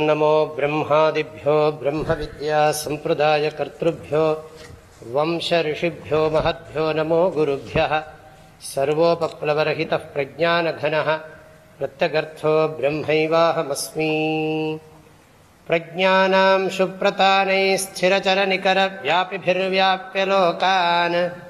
नमो ब्रह्मादिभ्यो ब्रह्मविद्यासम्प्रदायकर्तृभ्यो वंशऋषिभ्यो, महद्भ्यो, नमो गुरुभ्यः, सर्वोपप्लवरहितः प्रज्ञानघनः, प्रत्यगर्थो ब्रह्मैवाहमस्मि। प्रज्ञानां सुप्रतानैः स्थिरचरनिकरव्यापिभिर्व्याप्य लोकान्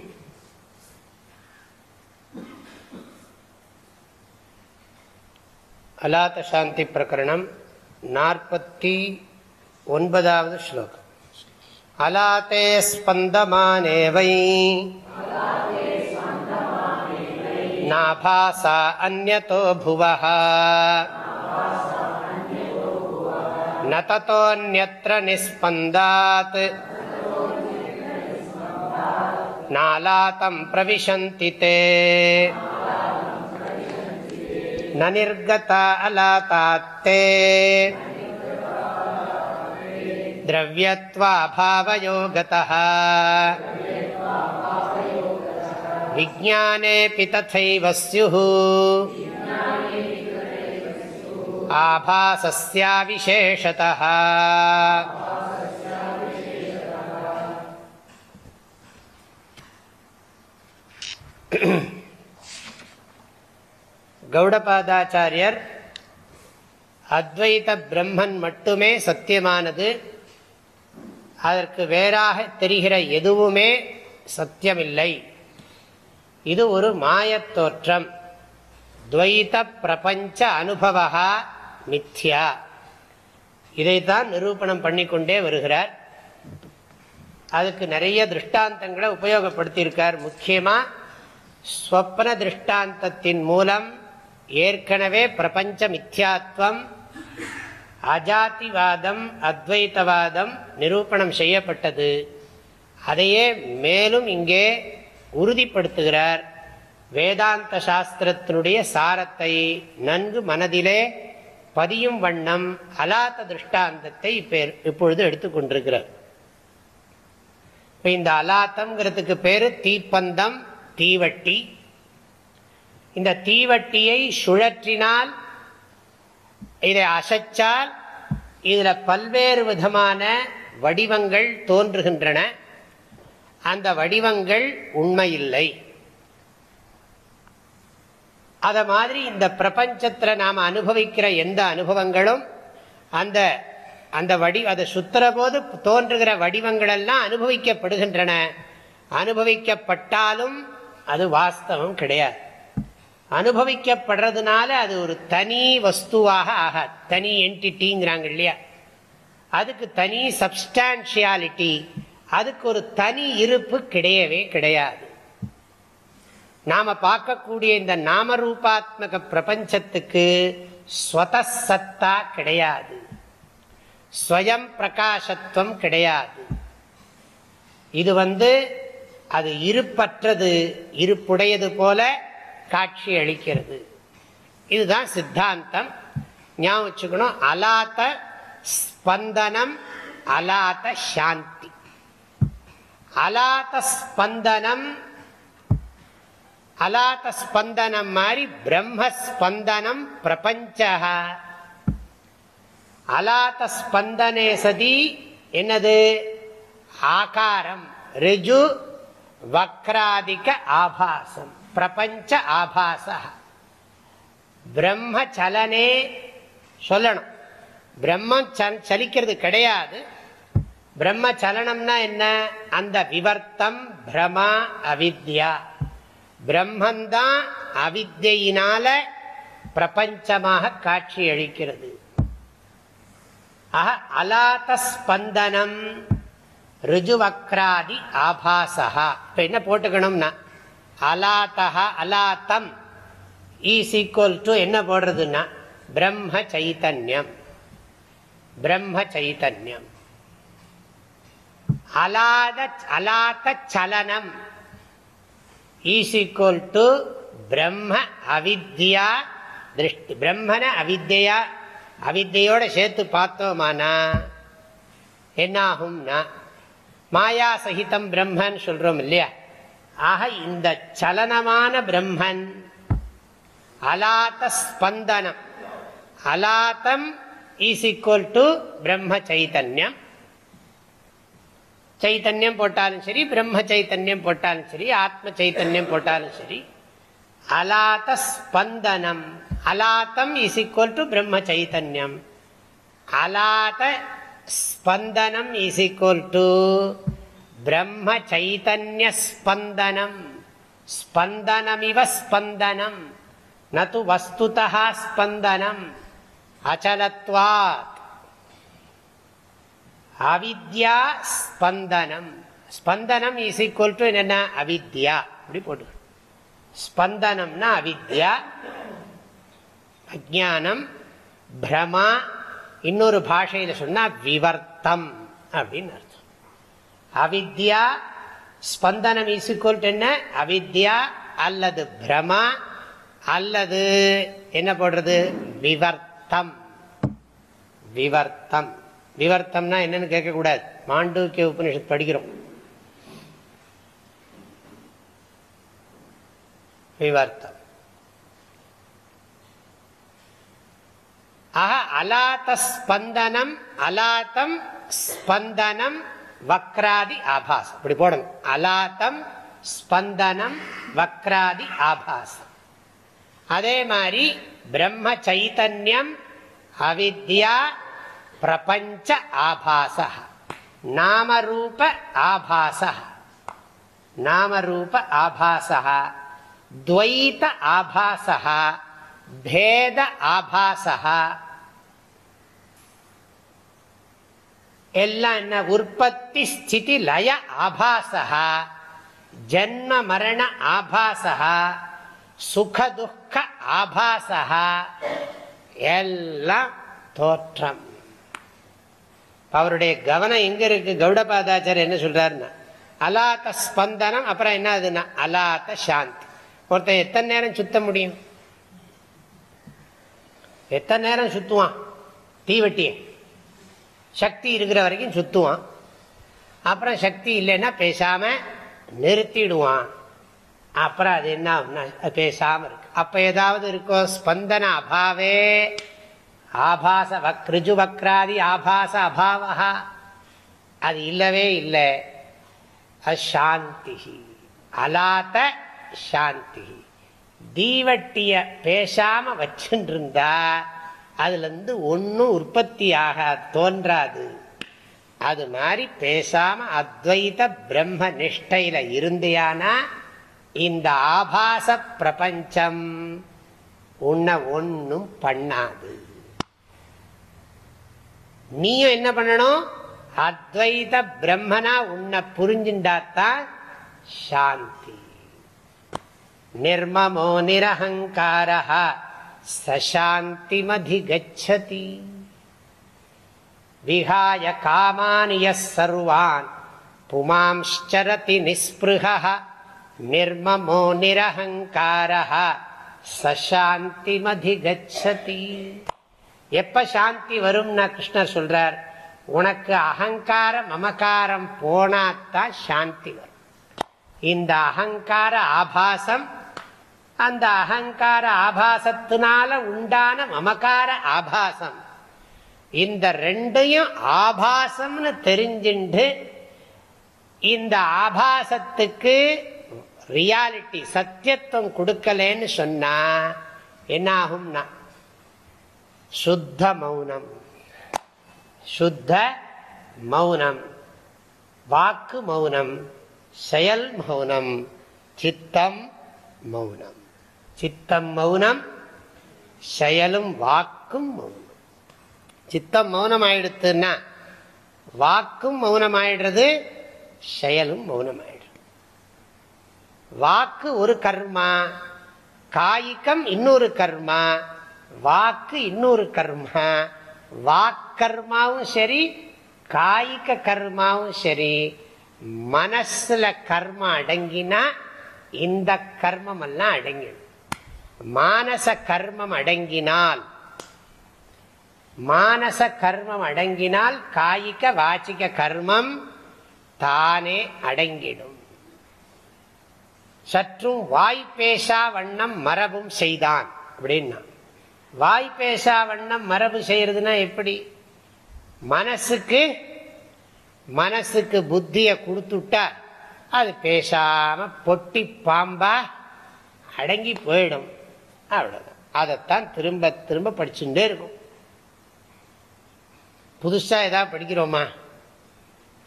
அலாத சாந்தி பிரகரணம் நாற்பத்தி ஒன்பதாவது ஸ்லோகம். அலாத்தே ஸ்பந்தமானேவை நாபாசா அந்நோ புவ நதோன்யத்திர நிஸ்பந்தாத். நாலாத்தம் பிரவிசந்தி தே. न निर्गता अलातात्ते द्रव्यत्वाभावयो गतः विज्ञानेऽपि तथैव स्युः आभासस्याविशेषतः கௌடபாதாச்சாரியர் அத்வைத பிரம்மன் மட்டுமே சத்தியமானது. அதற்கு வேறாக தெரிகிற எதுவுமே சத்தியமில்லை. இது ஒரு மாயத் தோற்றம். துவைத பிரபஞ்ச அனுபவா மித்யா. இதைத்தான் நிரூபணம் பண்ணிக்கொண்டே வருகிறார். அதுக்கு நிறைய திருஷ்டாந்தங்களை உபயோகப்படுத்தியிருக்கார். முக்கியமாக ஸ்வப்ன திருஷ்டாந்தத்தின் மூலம் ஏற்கனவே பிரபஞ்ச மித்யாத்வம் அஜாதிவாதம் அத்வைத்தவாதம் நிரூபணம் செய்யப்பட்டது. அதையே மேலும் இங்கே உறுதிப்படுத்துகிறார். வேதாந்த சாஸ்திரத்தினுடைய சாரத்தை நன்கு மனதிலே பதியும் வண்ணம் அலாத்த திருஷ்டாந்தத்தை இப்பொழுது எடுத்துக்கொண்டிருக்கிறார் இப்போ இந்த அலாத்தம்ங்கிறதுக்கு பேர் தீப்பந்தம் தீவட்டி. இந்த தீவட்டியை சுழற்றினால் இதை அசைச்சால் இதில் பல்வேறு விதமான வடிவங்கள் தோன்றுகின்றன. அந்த வடிவங்கள் உண்மையில்லை. அதை மாதிரி இந்த பிரபஞ்சத்தில் நாம் அனுபவிக்கிற எந்த அனுபவங்களும் அந்த அந்த வடி அதை சுத்துற போது தோன்றுகிற வடிவங்கள் எல்லாம் அனுபவிக்கப்படுகின்றன. அனுபவிக்கப்பட்டாலும் அது வாஸ்தவம் கிடையாது. அனுபவிக்கப்படுறதுனால அது ஒரு தனி வஸ்துவாக ஆகாது. தனி என்டிட்டிங்கிறாங்க இல்லையா? அதுக்கு தனி சப்ஸ்டான்சியாலிட்டி அதுக்கு ஒரு தனி இருப்பு கிடையவே கிடையாது. நாம பார்க்கக்கூடிய இந்த நாமரூபாத்மக பிரபஞ்சத்துக்கு ஸ்வதசத்தா கிடையாது. ஸ்வயம் பிரகாசத்துவம் கிடையாது. இது வந்து அது இருப்பற்றது இருப்புடையது போல காட்சி அளிக்கிறது. இதுதான் சித்தாந்தம். ஞாபகம் வச்சுக்கணும். அலாத்த ஸ்பந்தனம் அலாத்த சாந்தி. அலாத்த ஸ்பந்தனம் அலாத்த ஸ்பந்தனம் மாதிரி பிரம்மஸ்பந்தனம் பிரபஞ்ச. அலாத்த ஸ்பந்தனே சதி என்னது? ஆகாரம் ரிஜு வக்ராதிக ஆபாசம். பிரபஞ்ச ஆபாச பிரம்ம சலனே சொல்லணும். பிரம்மம் சலிக்கிறது கிடையாது. பிரம்ம சலனம்னா என்ன? அந்த விவர்த்தம் பிரமா அவித்யா. பிரம்மந்தான் அவித்தியினால பிரபஞ்சமாக காட்சி அளிக்கிறது. ஆக அலாத்த ஸ்பந்தனம் ருஜுவக்ராதி ஆபாசா இப்ப என்ன போட்டுக்கணும்னா அலாத்தா அலாத்தம். ஈஸ் ஈக்குவல் டு என்ன போடுறதுன்னா பிரம்ம சைத்தன்யம். பிரம்ம சைத்தன்யம். அலாத அலாத்த சலனம். ஈஸ் ஈக்குவல் டு பிரம்ம அவித்யா திருஷ்டி பிரம்மன அவித்யா. அவித்தையோட சேர்த்து பார்த்தோமானா என்னாகும்னா மாயா சகிதம் பிரம்மன் சொல்றோம் இல்லையா? ஆக இந்த சலனமான பிரம்மன் அலாத்த ஸ்பந்தனம் அலாத்தம் இஸ் ஈக்குவல் டு பிரம்ம சைத்தன்யம். சைத்தன்யம் போட்டாலும் சரி பிரம்ம சைத்தன்யம் போட்டாலும் சரி ஆத்ம சைத்தன்யம் போட்டாலும் சரி. அலாத்த ஸ்பந்தனம் அலாத்தம் இஸ் ஈக்குவல் டு பிரம்ம சைத்தன்யம். அலாத ஸ்பந்தனம் இஸ் ஈக்குவல் டு பிரம்ம சைதன்ய ஸ்பந்தனம் ஸ்பந்தனமிவ ஸ்பந்தனம் நது வஸ்துதா ஸ்பந்தனம் அச்சலத்வாத் அவித்யா ஸ்பந்தனம் ஸ்பந்தனம் இஸ் ஈக்குவல் டு என்ன அவித்யா அப்படி போட்டு ஸ்பந்தனம்னா அவித்யா அஜானம் பிரமா இன்னொரு பாஷையில் சொன்னா விவர்த்தம் அப்படின்னு அர்த்தம். அவித்யா ஸ்பந்தனம் இசுக்கோல் என்ன? அவித்யா அல்லது பிரமா அல்லது என்ன போடுறது? விவர்த்தம். விவர்த்தம். விவர்த்தம்னா என்னன்னு கேட்கக்கூடாது. மாண்டூக்கிய உபனிஷத் படிக்கிறோம். விவர்த்தம். ஆஹா அலாத்த ஸ்பந்தனம் அலாத்தம் ஸ்பந்தனம் வக்ராதி ஆபாசம். இப்படி போடணும். அலாத்தம் ஸ்பந்தனம் வக்ராதி ஆபாசம். அதே மாதிரி பிரம்ம சைத்தன்யம் அவித்யா பிரபஞ்ச ஆபாச நாமரூப ஆபாச நாமரூப ஆபாச துவைத ஆபாச பேத ஆபாசா எல்லாம் என்ன? உற்பத்தி ஸ்திதி லய ஆபாசா ஜன்ம மரண ஆபாசா சுகதுக்க ஆபாசா எல்லாம் தோற்றம். அவருடைய கவனம் எங்க இருக்கு? கௌடபாதாச்சாரியர் என்ன சொல்றாருன்னா அலாத்த ஸ்பந்தனம் அப்புறம் என்ன அதுன்னா அலாத்த சாந்தி. ஒருத்தன் எத்தனை நேரம் சுத்த முடியும்? எத்தனை நேரம் சுத்துவான்? தீவெட்டியை. சக்தி இருக்கிற வரைக்கும் சுத்துவான். அப்புறம் சக்தி இல்லைன்னா பேசாம நிறுத்திடுவான். அப்புறம் அது என்ன பேசாம இருக்கு. அப்ப ஏதாவது இருக்கோ ஸ்பந்தன அபாவே ஆபாச வக்ரிஜு வக்ராதி ஆபாச அபாவா அது இல்லவே இல்லை. அசாந்தி அலாத்த சாந்தி தீவட்டிய பேசாம வச்சுருந்தா அதுலேருந்து ஒன்றும் உற்பத்தி ஆக தோன்றாது. அது மாதிரி பேசாம அத்வைத பிரம்ம நிஷ்டையில இருந்தியானா இந்த ஆபாச பிரபஞ்சம் உன்னை ஒன்றும் பண்ணாது. நீயும் என்ன பண்ணணும்? அத்வைத பிரம்மனா உன்னை புரிஞ்சுட்டாத்தான் சாந்தி. நிர்மமோ நிரஹங்கார சசாந்திமதிகச்சதி. விஹாய காமானிய சர்வான் புமாம்ச்சரதி நிஸ்பிருக நிர்மமோ நிரகங்கார சசாந்திமதிகச்சதி. எப்ப சாந்தி வரும்னா கிருஷ்ணர் சொல்றார் உனக்கு அகங்கார மமக்காரம் போனாத்தான் சாந்தி வரும். இந்த அகங்கார ஆபாசம் அந்த அகங்கார ஆபாசத்தினால உண்டான மமகார ஆபாசம். இந்த ரெண்டையும் ஆபாசம்னு தெரிஞ்சுண்டு இந்த ஆபாசத்துக்கு ரியாலிட்டி சத்தியத்துவம் கொடுக்கலன்னு சொன்னா என்ன ஆகும்னா சுத்த மௌனம் சுத்த மௌனம். வாக்கு மௌனம். செயல் மௌனம். சித்தம் மௌனம். சித்தம் மௌனம் செயலும் வாக்கும் மௌனம். சித்தம் மௌனம் ஆயிடுத்துன்னா வாக்கும் மௌனம் ஆயிடுறது செயலும் மௌனம் ஆயிடுது வாக்கு ஒரு கர்மா காய்கம் இன்னொரு கர்மா வாக்கு இன்னொரு கர்மா வாக்கர்மாவும் சரி காய்க கர்மாவும் சரி மனசுல கர்மம் அடங்கினா இந்த கர்மம் எல்லாம் அடங்கிடும். மானச கர்மம் அடங்கினால் மானச கர்மம் அடங்கினால் காய்க வாச்சிக்க கர்மம் தானே அடங்கிடும். சற்றும் வாய் வண்ணம் மரபும் செய்தான் அப்படின்னா. வாய் வண்ணம் மரபு செய்யறதுன்னா எப்படி? மனசுக்கு மனசுக்கு புத்திய கொடுத்துட்டா அது பேசாம பொட்டி பாம்பா அடங்கி போயிடும். அவ்வளவுதான். அதைத்தான் திரும்ப திரும்ப படிச்சுட்டே இருக்கும். புதுசா ஏதாவது படிக்கிறோமா?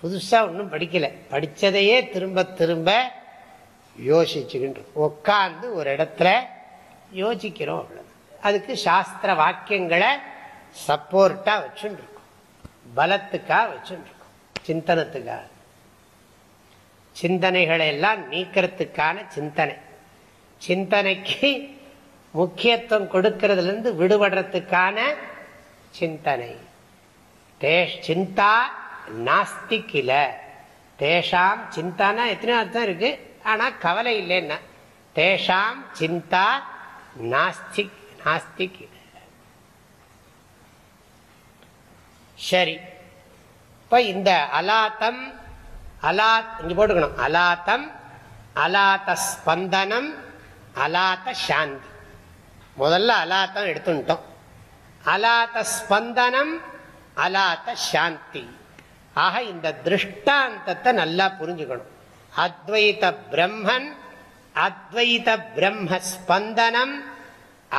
புதுசா ஒன்றும் படிக்கல. படிச்சதையே திரும்ப திரும்ப யோசிச்சுக்கிட்டு உட்காந்து ஒரு இடத்துல யோசிக்கிறோம் அவ்வளோதான் அதுக்கு சாஸ்திர வாக்கியங்களை சப்போர்ட்டா வச்சுருக்கோம் பலத்துக்காக வச்சுருக்கோம் சிந்தனத்துக்காக சிந்தனைகளை எல்லாம் நீக்கிறதுக்கான சிந்தனை. சிந்தனைக்கு முக்கியத்துவம் கொடுக்கறதுல இருந்து விடுபடுறதுக்கான சிந்தனை. சிந்தா நாஸ்தி கில. தேஷாம் சிந்தானா எத்தனையோ அர்த்தம் இருக்கு. ஆனா கவலை இல்லைன்னா. தேஷாம் சிந்தா நாஸ்திக் நாஸ்திக் சரி. இப்ப இந்த அலாத்தம் அலாத் இங்க போட்டுக்கணும். அலாத்தம் அலாத்த ஸ்பந்தனம் அலாத்த சாந்தி. முதல்ல அலாத்தம் எடுத்துட்டோம் அலாத்த ஸ்பந்தனம் அலாத்த சாந்தி. ஆக இந்த திருஷ்டாந்தத்தை நல்லா புரிஞ்சுக்கணும். அத்வைத பிரம்மன் அத்வைத பிரம்ம ஸ்பந்தனம்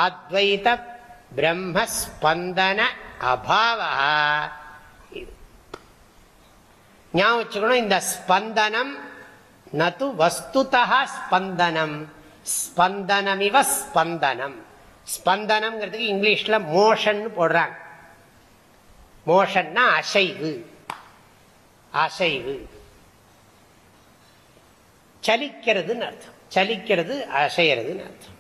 அத்வைத பிரம்மஸ்பந்தன அபாவ. ஞாபகம் வச்சுக்கணும் இந்த ஸ்பந்தனம் நது வஸ்துதா ஸ்பந்தனம். ஸ்பந்தனமிவ ஸ்பந்தனம். ஸ்பந்தனம்ங்கிறதுக்கு இங்கிலீஷ்ல மோஷன் போடுறாங்க. மோஷன்னா அசைவு. அசைவு. சலிக்கிறதுன்னு அர்த்தம். சலிக்கிறது அசைகிறதுன்னு அர்த்தம்.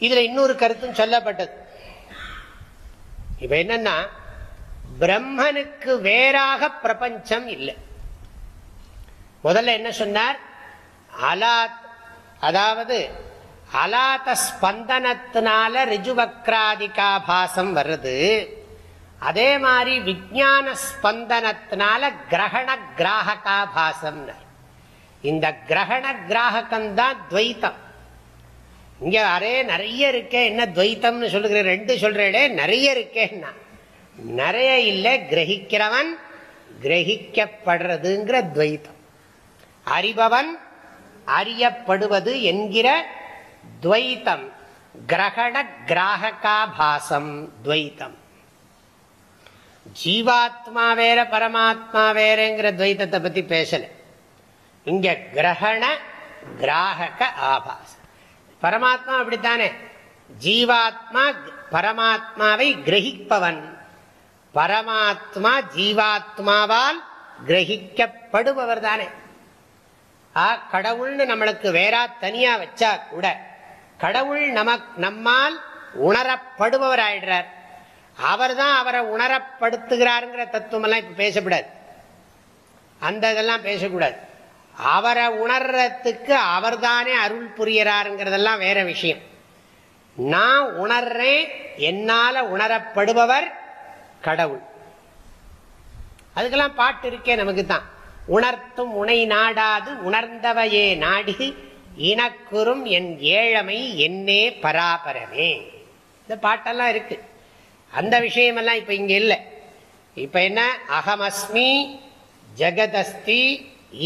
இதுல இன்னொரு கருத்தும் சொல்லப்பட்டது. இப்ப என்னன்னா பிரம்மனுக்கு வேறாக பிரபஞ்சம் இல்லை. முதல்ல என்ன சொன்னார்? அலாத் அதாவது அலாத்த ஸ்பந்தனத்தினால ரிஜுவக்ராதிகாபாசம் வருது. அதே மாதிரி விஜான ஸ்பந்தனத்தினால கிரகண கிராககாபாசம் இந்த கிரகண கிராககம் தான் துவைத்தம். இங்க அரே நிறைய இருக்கே என்ன துவைத்தம்னு சொல்லுகிற ரெண்டு சொல்றே நிறைய இருக்கேன்னா நிறைய இல்லை கிரகிக்கிறவன் கிரகிக்கப்படுறதுங்கிற துவைத்தம். அறிபவன் அறியப்படுவது என்கிற துவைத்தம். கிரகண கிராககாபாசம். துவைத்தம். ஜீவாத்மா வேற பரமாத்மா வேறங்கிற துவைத்தத்தை பத்தி பேசல. இங்க கிரகண கிராகக ஆபாசம். பரமாத்மா அப்படித்தானே? ஜீவாத்மா பரமாத்மாவை கிரகிப்பவன். பரமாத்மா ஜீவாத்மாவால் கிரகிக்கப்படுபவர் தானே ஆ கடவுள்னு நம்மளுக்கு வேறா தனியா வச்சா கூட கடவுள் நம நம்மால் உணரப்படுபவர் ஆயிடுறார் அவர் தான் அவரை உணரப்படுத்துகிறாருங்கிற தத்துவம் எல்லாம் இப்ப பேசக்கூடாது அந்த இதெல்லாம் பேசக்கூடாது. அவரை உணர்றதுக்கு அவர் தானே அருள் புரியறாருங்கிறதெல்லாம் வேற விஷயம். நான் உணர்றேன் என்னால உணரப்படுபவர் கடவுள். அதுக்கெல்லாம் பாட்டு இருக்கே நமக்கு தான் உணர்த்தும் உனை நாடாது உணர்ந்தவையே நாடி இனக்குறும் என் ஏழமை என்னே பராபரமே. இந்த பாட்டெல்லாம் இருக்கு. அந்த விஷயமெல்லாம் இப்ப இங்க இல்லை. இப்ப என்ன? அகமஸ்மி ஜெகதஸ்தி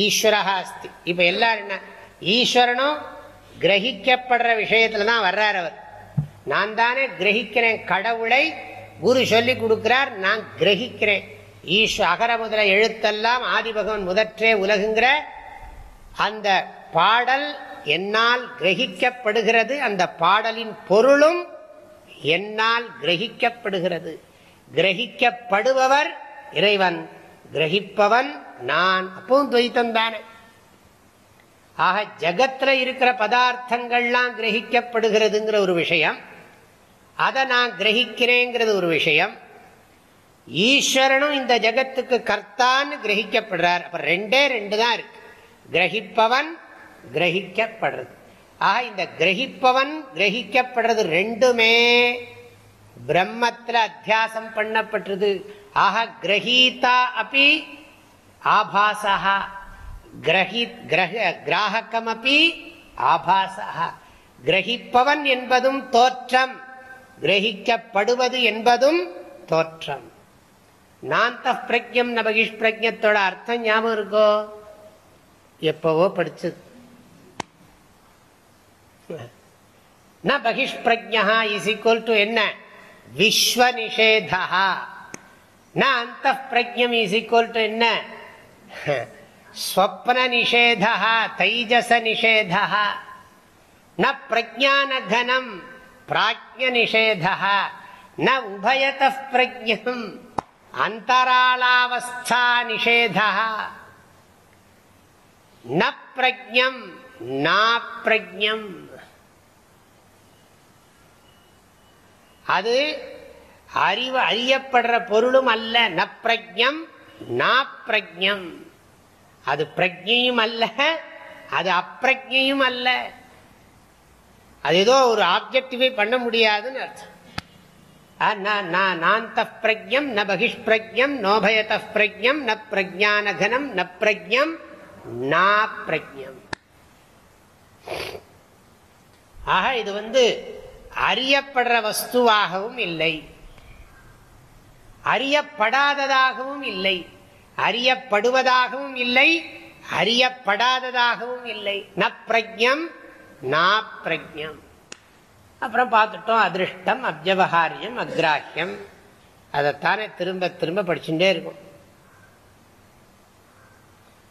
ஈஸ்வரஹா அஸ்தி. இப்ப எல்லாரும் என்ன? ஈஸ்வரனும் கிரகிக்கப்படுற விஷயத்துல தான் வர்றார் அவர். நான் தானே கிரகிக்கிறேன் கடவுளை குரு சொல்லி கொடுக்கிறார் நான் கிரகிக்கிறேன். ஈஸ்வ அகர முதல எழுத்தெல்லாம் ஆதிபகவன் முதற்றே உலகுங்கிற அந்த பாடல் என்னால் கிரகிக்கப்படுகிறது அந்த பாடலின் பொருளும் என்னால் கிரகிக்கப்படுகிறது. கிரகிக்கப்படுபவர் இறைவன் கிரகிப்பவன் நான். அப்பவும் துவைத்தம் தானே. ஆக ஜகத்துல இருக்கிற பதார்த்தங்கள்லாம் கிரகிக்கப்படுகிறதுங்கிற ஒரு விஷயம் அதை நான் கிரகிக்கிறேங்கிறது ஒரு விஷயம் ஈஸ்வரனும் இந்த ஜகத்துக்கு கர்த்தான்னு கிரகிக்கப்படுறார். அப்ப ரெண்டே ரெண்டு தான் இருக்கு. கிரகிப்பவன் கிரகிக்கப்படுறது. ஆக இந்த கிரகிப்பவன் கிரகிக்கப்படுறது ரெண்டுமே பிரம்மத்தில் அத்தியாசம் பண்ணப்பட்டது. ஆக கிரகீதா அப்படி ஆபாசா கிரகி கிராகக்கம் அப்படி ஆபாசா கிரகிப்பவன் என்பதும் தோற்றம். கிரகிக்கப்படுவது என்பதும் தோற்றம். நாந்த பிரஜம் நபகிஷ் பிரஜத்தோட அர்த்தம் ஞாபகம் இருக்கோ? எப்பவோ படிச்சது. ந பகிஷ்பிரஜா இஸ் ஈக்குவல் டு என்ன? விஸ்வ நிஷேதா ந அந்த பிரஜம் இஸ் ஈக்குவல் டு என்ன? ஸ்வப்ன நிஷேதா தைஜச நிஷேதா ந பிரஜானகனம் பிராஜ்ய நிஷேதா ந உபயத பிரஜம் அந்தராளாவஸ்தா நிஷேதா ந பிரஜம் நா பிரஜம் அது அறிவு அறியப்படுற பொருளும் அல்ல. நப்பிரஜம் நாப்பிரஜம் அது பிரஜையும் அல்ல அது அப்பிரஜையும் அல்ல. அது ஏதோ ஒரு ஆப்ஜெக்டிவை பண்ண முடியாதுன்னு அர்த்தம். நாந்த பிரஜம் ந பகிஷ்பிரஜம் நோபயத பிரஜம் ந பிரஜானகனம் ந பிரஜம் நா பிரஜம் ஆக இது வந்து அறியப்படுற வஸ்துவாகவும் இல்லை. அறியப்படாததாகவும் இல்லை. அறியப்படுவதாகவும் இல்லை. அறியப்படாததாகவும் இல்லை. ந பிரஜம் நா பிரஜம் அப்புறம் பார்த்துட்டோம் அதிருஷ்டம் அப்ஜவகாரியம் அக்ராஹியம். அதைத்தானே திரும்ப திரும்ப படிச்சுட்டே இருக்கும்.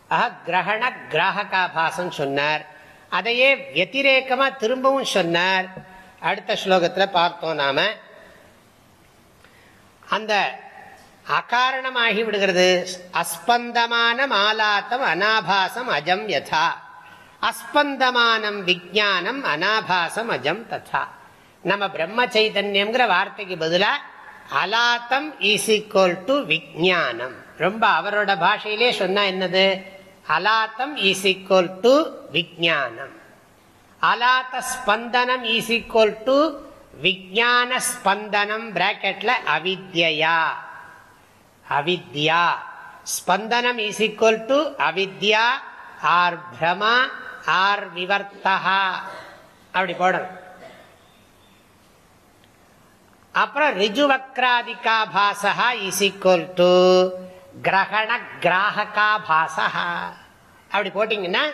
ஆஹா கிரகண கிராகாபாசம் சொன்னார். அதையே வத்திரேக்கமா திரும்பவும் சொன்னார். அடுத்த ஸ்லோகத்தில் பார்த்தோம் நாம. அந்த அகாரணமாகி விடுகிறது. அஸ்பந்தமான மாலாத்தம் அனாபாசம் அஜம் யதா. அஸ்பந்தமானம் விஜானம் அனாபாசம் அஜம் ததா. நம்ம பிரம்ம சைதன்யம்ங்கிற வார்த்தைக்கு பதிலாக அலாத்தம் இஸ் ஈக்குவல் டு விஜானம் ரொம்ப அவரோட பாஷையிலே சொன்னா என்னது? அலாத்தம் இஸ் ஈக்குவல் டு விஜானம் அலாத்த ஸ்பந்தனம் இஸ் ஈக்குவல் டு விஜான ஸ்பந்தனம் பிராக்கெட்ல அவித்யா. அவித்யா. Spandanam is equal to avidya or brahma or vivarta. அப்படி போடணும். அப்புறம் ரிஜுவக்ராதிகா பாசா இஸ் ஈக்குவல் டு கிரகண கிராகா பாசா. அப்படி போட்டீங்கன்னா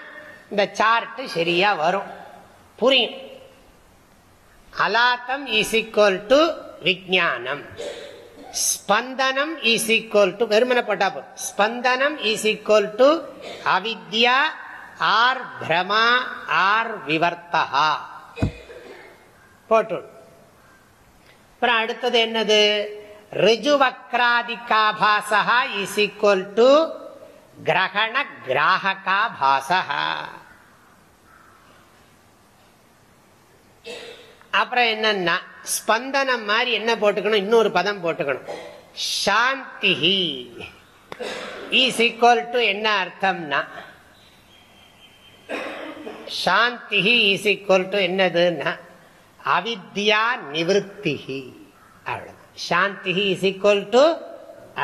இந்த சார்ட்டு சரியா வரும். புரியும். அலாத்தம் இஸ் ஈக்குவல் டு விஜானம் ஸ்பந்தனம் இஸ் ஈக்குவல் டு வெறுமனை போட்டா போதும். Spandanam is equal to avidya or brahma or vivartaka. போட்டு. அப்புறம் அடுத்தது என்னது? ரிஜுவக்ராதிகாபாசா இஸ் ஈக்குவல் டு கிரகண கிராககாபாசா அப்புறம் என்னன்னா ஸ்பந்தனம் மாதிரி என்ன போட்டுக்கணும்? இன்னொரு பதம் போட்டுக்கணும். சாந்தி இஸ் ஈக்குவல் டு என்ன அர்த்தம்னா சாந்தி இஸ் ஈக்குவல் டு என்னதுன்னா அவித்யா நிவத்தி அவ்வளவு சாந்தி இஸ் ஈக்குவல் டு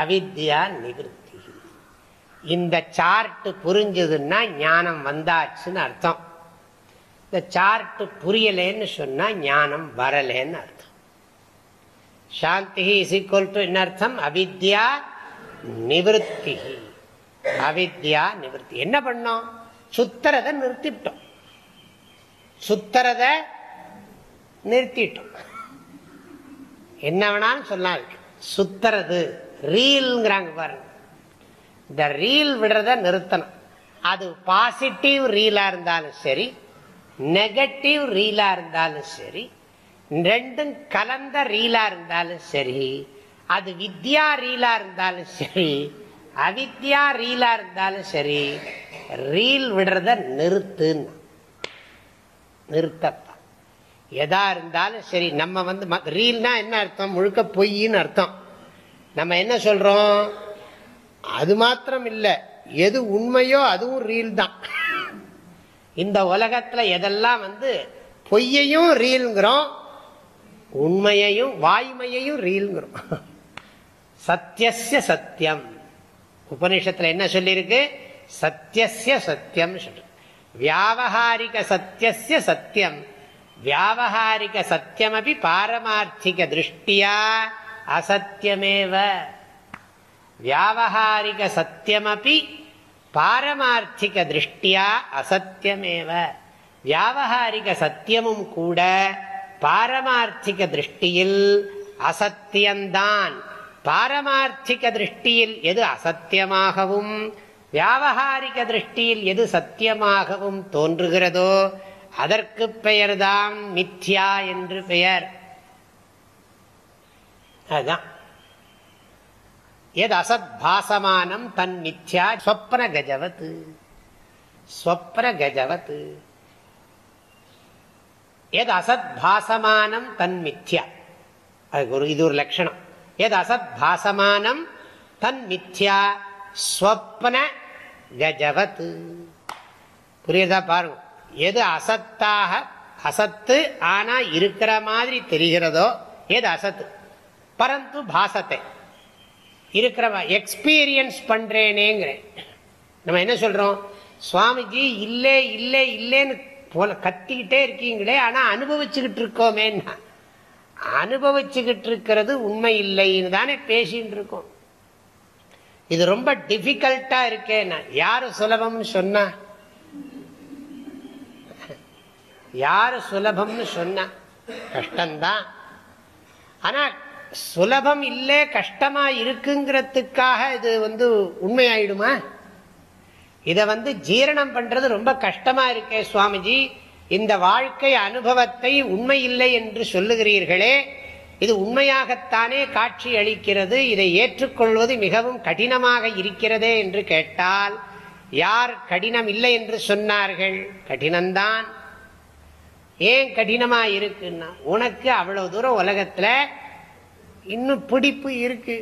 அவித்யா நிவத்தி இந்த சார்ட் புரிஞ்சதுன்னா ஞானம் வந்தாச்சுன்னு அர்த்தம். இந்த சார்ட் புரியலேன்னு சொன்னா ஞானம் வரலேன்னு அர்த்தம். சாந்தி இஸ் ஈக்குவல் டு என்ன அர்த்தம்? அவித்யா நிவத்தி அவித்யா நிவர்த்தி. என்ன பண்ணோம்? சுத்தரதை நிறுத்திவிட்டோம். சுத்தரதை நிறுத்திட்டோம். என்ன வேணாலும் சொல்லலாம் சுத்துறது ரீல்ங்கிறாங்க பாருங்க. இந்த ரீல் விடுறத நிறுத்தணும். அது பாசிட்டிவ் ரீலா இருந்தாலும் சரி நெகட்டிவ் ரீலா இருந்தாலும் சரி ரெண்டும் கலந்த ரீலா இருந்தாலும் சரி அது வித்யா ரீலா இருந்தாலும் சரி அவித்யா ரீலா இருந்தாலும் சரி ரீல் விடுறத நிறுத்துன்னு. நிறுத்தப்பா. எதா இருந்தாலும் சரி நம்ம வந்து ரீல்னா என்ன அர்த்தம்? முழுக்க பொய்ன்னு அர்த்தம். நம்ம என்ன சொல்றோம்? அது மாத்திரம் இல்லை. எது உண்மையோ அதுவும் ரீல் தான் இந்த உலகத்துல எதெல்லாம் வந்து பொய்யையும் ரீல்ங்கிறோம் உண்மையையும் வாய்மையையும் ரீல்ங்கிறோம். சத்தியசிய சத்தியம் உபனிஷத்துல என்ன சொல்லியிருக்கு சத்தியசிய சத்தியம் சொல்லு வியாவகாரிக சத்தியசிய சத்தியம் வியாவகாரிக சத்தியமபி பாரமார்த்திக திருஷ்டியா அசத்தியமேவ சத்தியம் சத்தியமபி பாரமார்த்திக திருஷ்டியா அசத்தியமேவ. வியாவகாரிக சத்தியமும் கூட பாரமார்த்திக திருஷ்டியில் அசத்தியம்தான் பாரமார்த்திக திருஷ்டியில் எது அசத்தியமாகவும் வியாவகாரிக திருஷ்டியில் எது சத்தியமாகவும் தோன்றுகிறதோ அதற்கு பெயர்தான் மித்யா என்று பெயர். அதுதான். எது அசத் பாசமானம் தன் மித்யா ஸ்வப்ன கஜவத் ஸ்வப்ன கஜவத் எது அசத் பாசமானம் தன் மித்யா அது ஒரு இது ஒரு லட்சணம் எது அசத் பாசமானம் தன் மித்யா ஸ்வப்ன கஜவத் புரியுதா பாருங்க. எது அசத்தாக அசத்து ஆனா இருக்கிற மாதிரி தெரிகிறதோ எது அசத்து? பரந்து பாசத்தை. இருக்கிறவ எக்ஸ்பீரியன்ஸ் பண்றேனேங்கிறேன் நம்ம என்ன சொல்றோம்? சுவாமிஜி இல்லே இல்லே இல்லேன்னு போல கத்திக்கிட்டே இருக்கீங்களே ஆனா அனுபவிச்சுக்கிட்டு இருக்கோமேன்னா. அனுபவிச்சுக்கிட்டு இருக்கிறது உண்மை இல்லைன்னு தானே பேசிட்டு இருக்கோம். இது ரொம்ப டிஃபிகல்ட்டா இருக்கேன்னா யாரு சுலபம்னு சொன்னா? யாரு சுலபம்னு சொன்ன? கஷ்டம்தான். ஆனா சுலபம் இல்லை கஷ்டமா இருக்குங்கிறதுக்காக இது வந்து உண்மையாயிடுமா? இதை வந்து ஜீரணம் பண்றது ரொம்ப கஷ்டமா இருக்கே சுவாமிஜி. இந்த வாழ்க்கை அனுபவத்தை உண்மை இல்லை என்று சொல்லுகிறீர்களே. இது உண்மையாகத்தானே காட்சி அளிக்கிறது. இதை ஏற்றுக்கொள்வது மிகவும் கடினமாக இருக்கிறதே என்று கேட்டால் யார் கடினம் இல்லை என்று சொன்னார்கள்? கடினம்தான். ஏன் கடினமா இருக்குன்னா உனக்கு அவ்வளவு தூரம் உலகத்துல இன்னும் பிடிப்பு இருக்கு.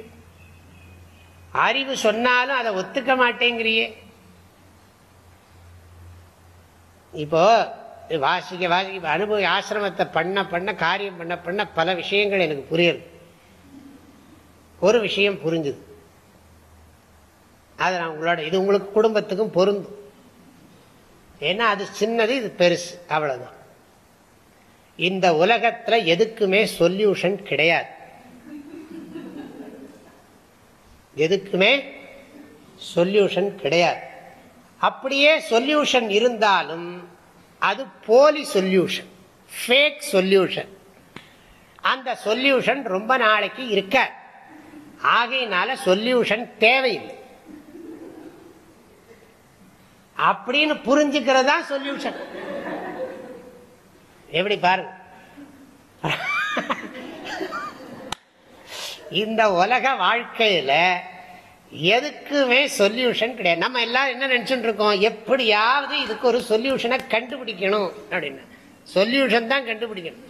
அறிவு சொன்னாலும் அதை ஒத்துக்க மாட்டேங்கிறியே. இப்போ வாசிக்க வாசிக்க அனுபவி ஆசிரமத்தை பண்ண பண்ண காரியம் பண்ண பண்ண பல விஷயங்கள் எனக்கு புரியுது ஒரு விஷயம் புரிஞ்சுது. அது நான் உங்களோட இது உங்களுக்கு குடும்பத்துக்கும் பொருந்தும். ஏன்னா அது சின்னது இது பெருசு. அவ்வளோதான் இந்த உலகத்தில் எதுக்குமே சொல்யூஷன் கிடையாது. எதுக்குமே சொல்யூஷன் கிடையாது. அப்படியே சொல்யூஷன் இருந்தாலும் அது போலி சொல்யூஷன் ஃபேக் சொல்யூஷன். அந்த சொல்யூஷன் ரொம்ப நாளைக்கு இருக்க ஆகையினால சொல்யூஷன் தேவையில்லை. அப்படின்னு புரிஞ்சுக்கிறதா சொல்யூஷன். எப்படி பாருங்க. இந்த உலக வாழ்க்கையில எதுக்குமே சொல்யூஷன் கிடையாது. நம்ம எல்லாரும் என்ன நினைச்சுட்டு இருக்கோம்? எப்படியாவது இதுக்கு ஒரு சொல்யூஷனை கண்டுபிடிக்கணும் அப்படின்னு. சொல்யூஷன் தான் கண்டுபிடிக்கணும்.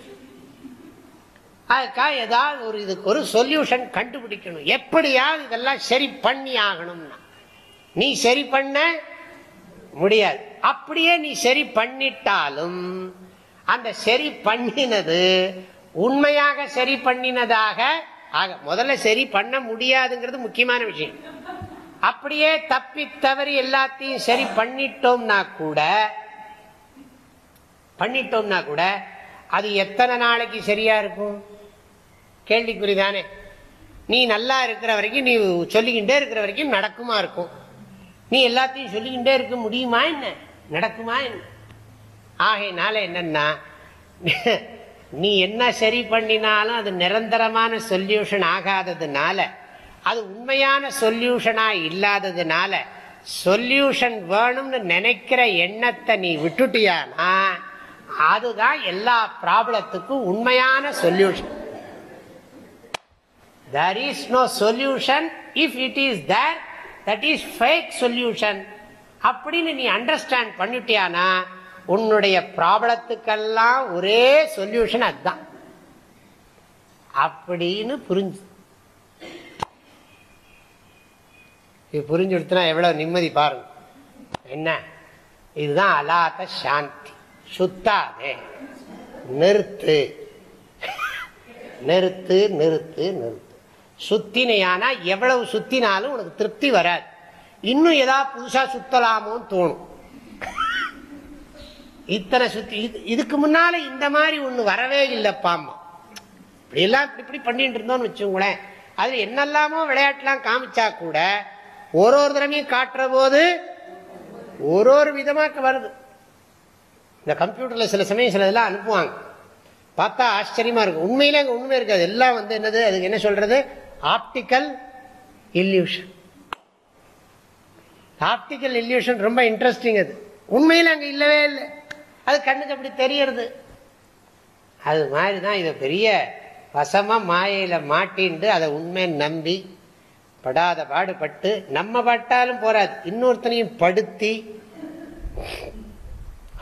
அதுக்காக ஏதாவது ஒரு இதுக்கு ஒரு சொல்யூஷன் கண்டுபிடிக்கணும். எப்படியாவது இதெல்லாம் சரி பண்ணி ஆகணும்னா. நீ சரி பண்ண முடியாது. அப்படியே நீ சரி பண்ணிட்டாலும் அந்த சரி பண்ணினது உண்மையாக சரி பண்ணினதாக ஆக முதல்ல சரி பண்ண முடியாதுங்கிறது முக்கியமான விஷயம். அப்படியே தப்பி தவறி எல்லாத்தையும் சரி பண்ணிட்டோம்னா கூட பண்ணிட்டோம்னா கூட அது எத்தனை நாளைக்கு சரியா இருக்கும்? கேள்விக்குறிதானே நீ நல்லா இருக்கிற வரைக்கும் நீ சொல்லிக்கிட்டே இருக்கிற வரைக்கும் நடக்குமா இருக்கும்? நீ எல்லாத்தையும் சொல்லிக்கிட்டே இருக்க முடியுமா என்ன? நடக்குமா என்ன? ஆகையினால என்னன்னா நீ என்ன சரி பண்ணினாலும் அது நிரந்தரமான சொல்யூஷன் ஆகாததுனால அது உண்மையான சொல்யூஷனாக இல்லாததுனால சொல்யூஷன் வேணும்னு நினைக்கிற எண்ணத்தை நீ விட்டுட்டியானா அதுதான் எல்லா ப்ராப்ளத்துக்கும் உண்மையான solution. There is no solution if it is there that is fake solution. அப்படின்னு நீ அண்டர்ஸ்டாண்ட் பண்ணிட்டியானா உன்னுடைய ப்ராப்ளத்துக்கெல்லாம் ஒரே சொல்யூஷன் அதுதான். அப்படின்னு புரிஞ்சு. இது புரிஞ்சு கொடுத்தனா எவ்வளவு நிம்மதி பாருங்க. என்ன? இதுதான் அலாத சாந்தி. சுத்தாதே. நிறுத்து. நிறுத்து நிறுத்து நிறுத்து. சுத்தினையானா எவ்வளவு சுத்தினாலும் உனக்கு திருப்தி வராது. இன்னும் ஏதாவது புதுசா சுத்தலாமோன்னு தோணும். இத்தனை சுத்தி இதுக்கு முன்னால இந்த மாதிரி ஒண்ணு வரவே இல்லை இல்லப்பாம்மா இப்படி எல்லாம் இப்படி இப்படி பண்ணிட்டு இருந்தோம்னு வச்சுங்களேன் அதுல என்னெல்லாமோ விளையாட்டுலாம் காமிச்சா கூட ஒரு ஒரு தடவையும் காட்டுற போது ஒரு ஒரு விதமாக வருது. இந்த கம்ப்யூட்டர்ல சில சமயம் சில இதெல்லாம் அனுப்புவாங்க. பார்த்தா ஆச்சரியமா இருக்கும். உண்மையில அங்கே உண்மை இருக்காது. எல்லாம் வந்து என்னது அதுக்கு என்ன சொல்றது? ஆப்டிக்கல் இல்யூஷன் ஆப்டிக்கல் இல்யூஷன் ரொம்ப இன்ட்ரெஸ்டிங் அது. உண்மையில அங்கே இல்லவே இல்லை. அது கண்ணுக்கு அப்படி தெரியறது. அது மாதிரி தான் இதை பெரிய வசமா மாயையில மாட்டின்ட்டு அதை உண்மை நம்பி படாத பாடுபட்டு நம்ம பட்டாலும் போறாது. இன்னொருத்தனையும் படுத்தி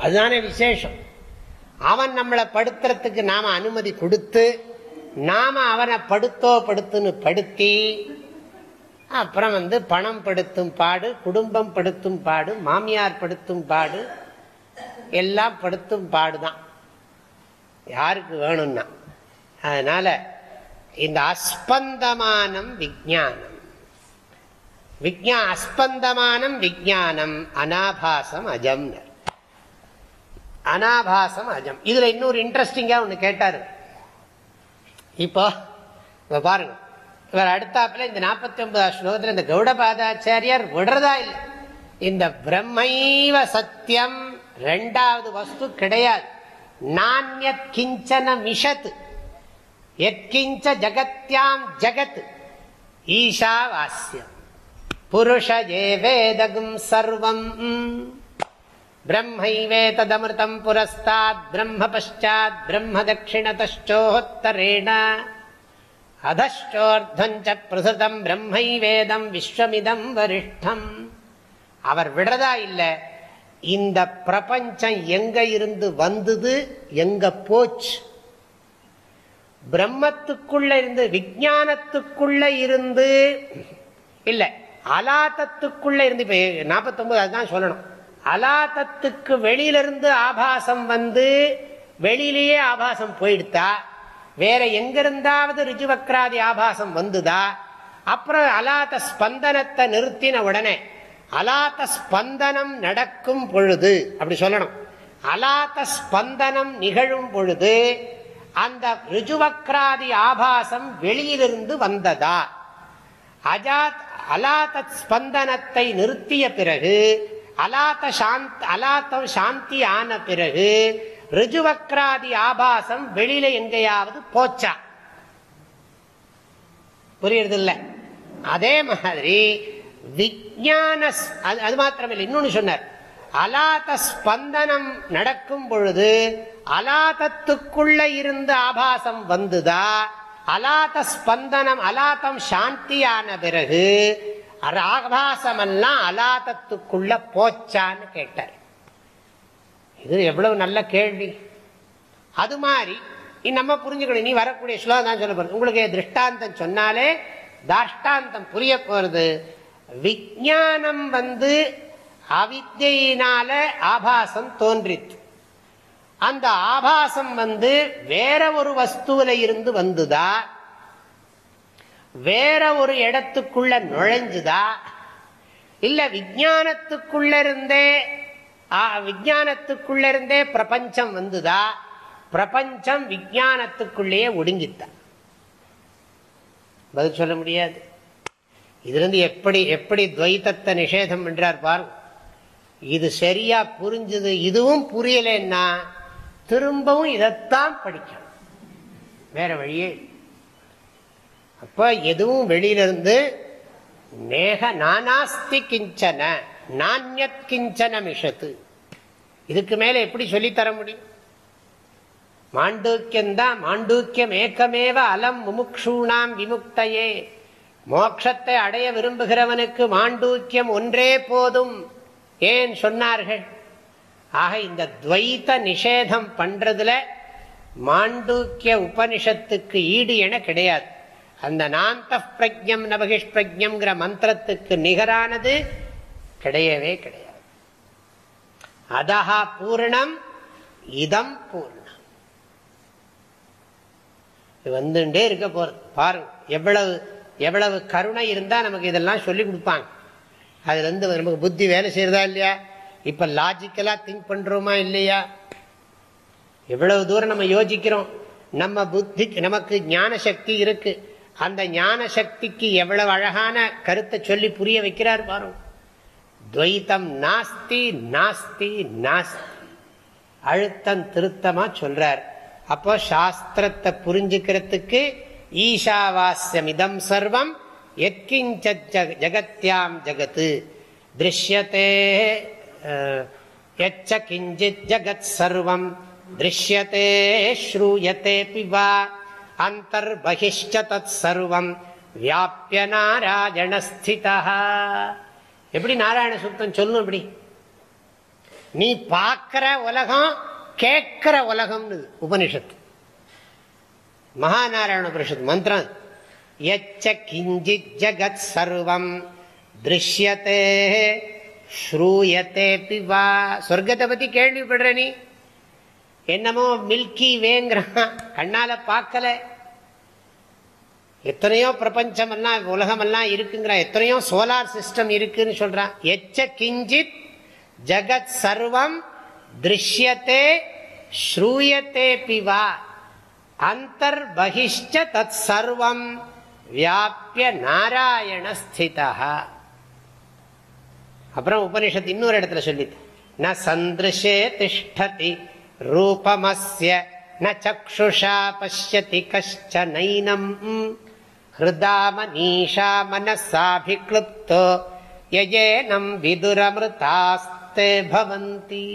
அதுதானே விசேஷம். அவன் நம்மளை படுத்துறதுக்கு நாம அனுமதி கொடுத்து நாம அவனை படுத்தோ படுத்துன்னு படுத்தி அப்புறம் வந்து பணம் படுத்தும் பாடு குடும்பம் படுத்தும் பாடு மாமியார் படுத்தும் பாடு எல்லாம் படுத்தும் பாடுதான். யாருக்கு வேணும்னா. அதனால இந்த அஸ்பந்தமானம் விஜானம் விஜா அஸ்பந்தமானம் விஜானம் அனாபாசம் அஜம் அனாபாசம் அஜம். இதுல இன்னொரு இன்ட்ரெஸ்டிங்கா ஒண்ணு கேட்டாரு. இப்போ பாருங்க. இவர் அடுத்தாப்புல இந்த நாற்பத்தி ஒன்பதாம் ஸ்லோகத்தில் இந்த கௌடபாதாச்சாரியார் விடுறதா இல்லை. இந்த பிரம்மைவ சத்தியம் ரெண்டாவது வஸ்து கிடையாது. நானியத் கிஞ்சன மிஷத். எத்கிஞ்ச ஜகத்யாம் ஜகத். ஈஷா வாஸ்யம். புருஷ ஏவேதகும் சர்வம். பிரம்மைவேததமிருதம் புரஸ்தாத் பிரம்ம பஷாத் பிரம்ம தட்சிணதோத்தரேண அதோர்தஞ்ச பிரசுதம் பிரம்மைவேதம் விஸ்வமிதம் வரிஷ்டம். அவர் விடுறதா இல்லை? இந்த பிரபஞ்சம் எங்க இருந்து வந்தது எங்க போச்சு? பிரம்மத்துக்குள்ள இருந்து விஜயானத்துக்குள்ள இருந்து இல்ல அலாத்தத்துக்குள்ள இருந்து இப்ப நாற்பத்தி அதுதான் சொல்லணும். அலாத்தத்துக்கு வெளியிலிருந்து ஆபாசம் வந்து வெளியிலேயே ஆபாசம் போயிடுத்தா வேற எங்கிருந்தாவது ரிஜுவக்ராதி ஆபாசம் வந்துதா அப்புறம் அலாத்த ஸ்பந்தனத்தை நிறுத்தின உடனே அலாத்த ஸ்பந்தனம் நடக்கும் பொழுது அப்படி சொல்லணும். அலாத்த ஸ்பந்தனம் நிகழும் பொழுது அந்த ரிஜுவக்ராதி ஆபாசம் வெளியிலிருந்து வந்ததா? அஜாத் அலாத்த ஸ்பந்தனத்தை நிறுத்திய பிறகு அலாத்த சாந்த் அலாத்தம் சாந்தி ஆன பிறகு ரிஜுவக்ராதி ஆபாசம் வெளியில எங்கேயாவது போச்சா? புரியுறது இல்லை அதே மாதிரி விஜான அது மாத்திரமில்லை இன்னொன்னு சொன்னார். அலாத ஸ்பந்தனம் நடக்கும் பொழுது அலாதத்துக்குள்ள இருந்து ஆபாசம் வந்துதா? அலாத ஸ்பந்தனம் அலாத்தம் சாந்தியான பிறகு ஆபாசமெல்லாம் அலாதத்துக்குள்ள போச்சான்னு கேட்டார். இது எவ்வளவு நல்ல கேள்வி. அது மாதிரி நம்ம புரிஞ்சுக்கணும் நீ வரக்கூடிய ஸ்லோகம் தான் சொல்ல போறது. உங்களுக்கு திருஷ்டாந்தம் சொன்னாலே தாஷ்டாந்தம் புரிய போறது. விஜானம் வந்து அவித்தியினால ஆபாசம் தோன்றித்து அந்த ஆபாசம் வந்து வேற ஒரு வஸ்துவில இருந்து வந்துதா? வேற ஒரு இடத்துக்குள்ள நுழைஞ்சுதா? இல்ல விஜானத்துக்குள்ள இருந்தே விஜானத்துக்குள்ள இருந்தே பிரபஞ்சம் வந்துதா? பிரபஞ்சம் விஜானத்துக்குள்ளேயே ஒடுங்கித்தான் பதில் சொல்ல முடியாது. இதுலேருந்து எப்படி எப்படி துவைத்தத்தை நிஷேதம் என்றார் பார். இது சரியா புரிஞ்சது இதுவும் புரியலன்னா திரும்பவும் இதைத்தான் படிக்கணும். வேற வழியே அப்ப எதுவும் வெளியிலிருந்து நேக நானாஸ்தி கிஞ்சன நானியத் கிஞ்சன மிஷத்து. இதுக்கு மேல எப்படி சொல்லித்தர முடியும்? மாண்டூக்கியந்தான் மாண்டூக்கியம் ஏக்கமேவ அலம் முமுக்ஷூணாம் விமுக்தையே. மோட்சத்தை அடைய விரும்புகிறவனுக்கு மாண்டூக்கியம் ஒன்றே போதும். ஏன் சொன்னார்கள்? ஆக இந்த துவைத்த நிஷேதம் பண்றதுல மாண்டூக்கிய உபனிஷத்துக்கு ஈடு என கிடையாது. அந்த நாந்த பிரஜம் நபகிஷ் பிரஜம்ங்கிற மந்திரத்துக்கு நிகரானது கிடையவே கிடையாது. அதஹா பூர்ணம் இதம் பூர்ணம். வந்துட்டே இருக்க போறது. பாருங்க எவ்வளவு எவ்வளவு கருணை இருந்தால் நமக்கு இதெல்லாம் சொல்லி கொடுப்பாங்க. அதுலேருந்து நமக்கு புத்தி வேலை செய்கிறதா இல்லையா? இப்போ லாஜிக்கலாக திங்க் பண்ணுறோமா இல்லையா? எவ்வளவு தூரம் நம்ம யோசிக்கிறோம். நம்ம புத்தி நமக்கு ஞான சக்தி இருக்கு. அந்த ஞான சக்திக்கு எவ்வளவு அழகான கருத்தை சொல்லி புரிய வைக்கிறார் பாருங்க துவைத்தம் நாஸ்தி நாஸ்தி நாஸ்தி. அழுத்தம் திருத்தமா சொல்றார். அப்போ சாஸ்திரத்தை புரிஞ்சுக்கிறதுக்கு ஈஷாவாஸ்யம் சர்வம் எத்கிஞ்ச ஜகத்யாம் ஜகத்து. திருஷ்யத்தே எச்ச கிஞ்சித் ஜகத் சர்வம். திருஷ்யத்தே ஸ்ரூயத்தே பிவா. அந்தர்பகிஷ்ட தத் சர்வம். வியாபிய நாராயணஸ்திதா எப்படி நாராயண சுத்தம் சொல்லணும் எப்படி நீ பார்க்கிற உலகம் கேட்கிற உலகம்னு உபனிஷத்து. மகாநாராயண உபனிஷத்து மந்திரம். எச்ச கிஞ்சித் ஜகத் சர்வம். திருஷ்யத்தே ஸ்ரூயத்தே பிவா. சொர்க்கத்தை பத்தி கேள்விப்படுற நீ? என்னமோ மில்கி வேங்கிறான். கண்ணால பார்க்கல. எத்தனையோ பிரபஞ்சம் எல்லாம் உலகம் எல்லாம் இருக்குங்கிறான் எத்தனையோ சோலார் சிஸ்டம் இருக்குன்னு சொல்றான். எச்ச கிஞ்சித் ஜகத் சர்வம். திருஷ்யத்தே ஸ்ரூயத்தே பிவா. அந்தர்பகிஷ்ட தத் சர்வம் வியாபிய நாராயண ஸ்திதா அப்புறம் உபனிஷத்து இன்னொரு இடத்துல சொல்லி ந சந்திருஷே திஷ்டதி ரூபமஸ்ய ந சக்ஷுஷா பசியதி கஷ்ட நைனம். ஹிருதாமனீஷா மனசாபிக்ளுப்தோ யஜேனம் விதுரமிருதாஸ்தே பவந்தி.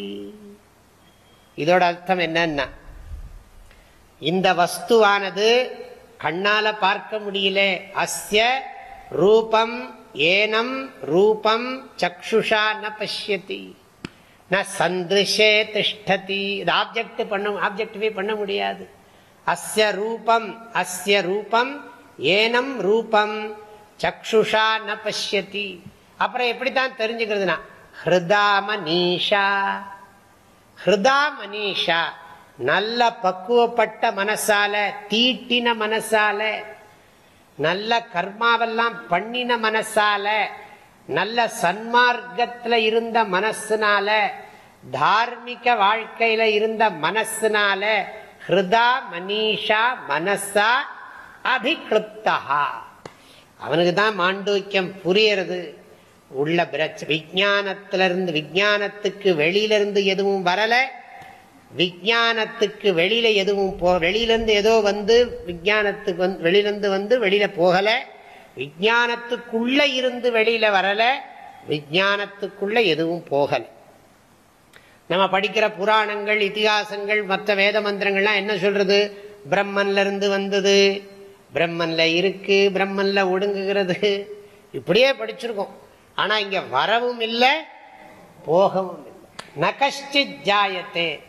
இதோட அர்த்தம் என்னன்னா இந்த வஸ்துவானது கண்ணால பார்க்க முடியல. அஸ்ய ரூபம் ஏனம் ரூபம் சக்ஷுஷா ந பசியத்தி ந சந்திருஷே திஷ்டதி. இது ஆப்ஜெக்ட் பண்ண ஆப்ஜெக்டிவே பண்ண முடியாது. அஸ்ய ரூபம் அஸ்ய ரூபம் ஏனம் ரூபம் சக்ஷுஷா ந பசியத்தி அப்புறம் எப்படித்தான் தெரிஞ்சுக்கிறதுனா ஹிருதா மனிஷா ஹிருதா மனிஷா நல்ல பக்குவப்பட்ட மனசால தீட்டின மனசால நல்ல கர்மாவெல்லாம் பண்ணின மனசால நல்ல சன்மார்க்கத்துல இருந்த மனசுனால தார்மிக வாழ்க்கையில இருந்த மனசுனால ஹிருதா மனிஷா மனசா அபிகிருப்தா அவனுக்கு தான் மாண்டூக்கியம் புரியறது. உள்ள விஜானத்திலிருந்து விஜயானத்துக்கு வெளியிலிருந்து எதுவும் வரலை. விஜானத்துக்கு வெளியில எதுவும் போ வெளியிலேருந்து ஏதோ வந்து விஜானத்துக்கு வந்து வெளியிலேருந்து வந்து வெளியில போகலை. விஜானத்துக்குள்ள இருந்து வெளியில வரல. விஜானத்துக்குள்ள எதுவும் போகலை. நம்ம படிக்கிற புராணங்கள் இத்திகாசங்கள் மற்ற வேத மந்திரங்கள்லாம் என்ன சொல்றது? பிரம்மன்ல இருந்து வந்தது. பிரம்மன்ல இருக்கு பிரம்மன்ல ஒடுங்குகிறது. இப்படியே படிச்சிருக்கோம். ஆனா இங்க வரவும் இல்லை போகவும் இல்லை. நகஷ்டித் ஜாயத்தே.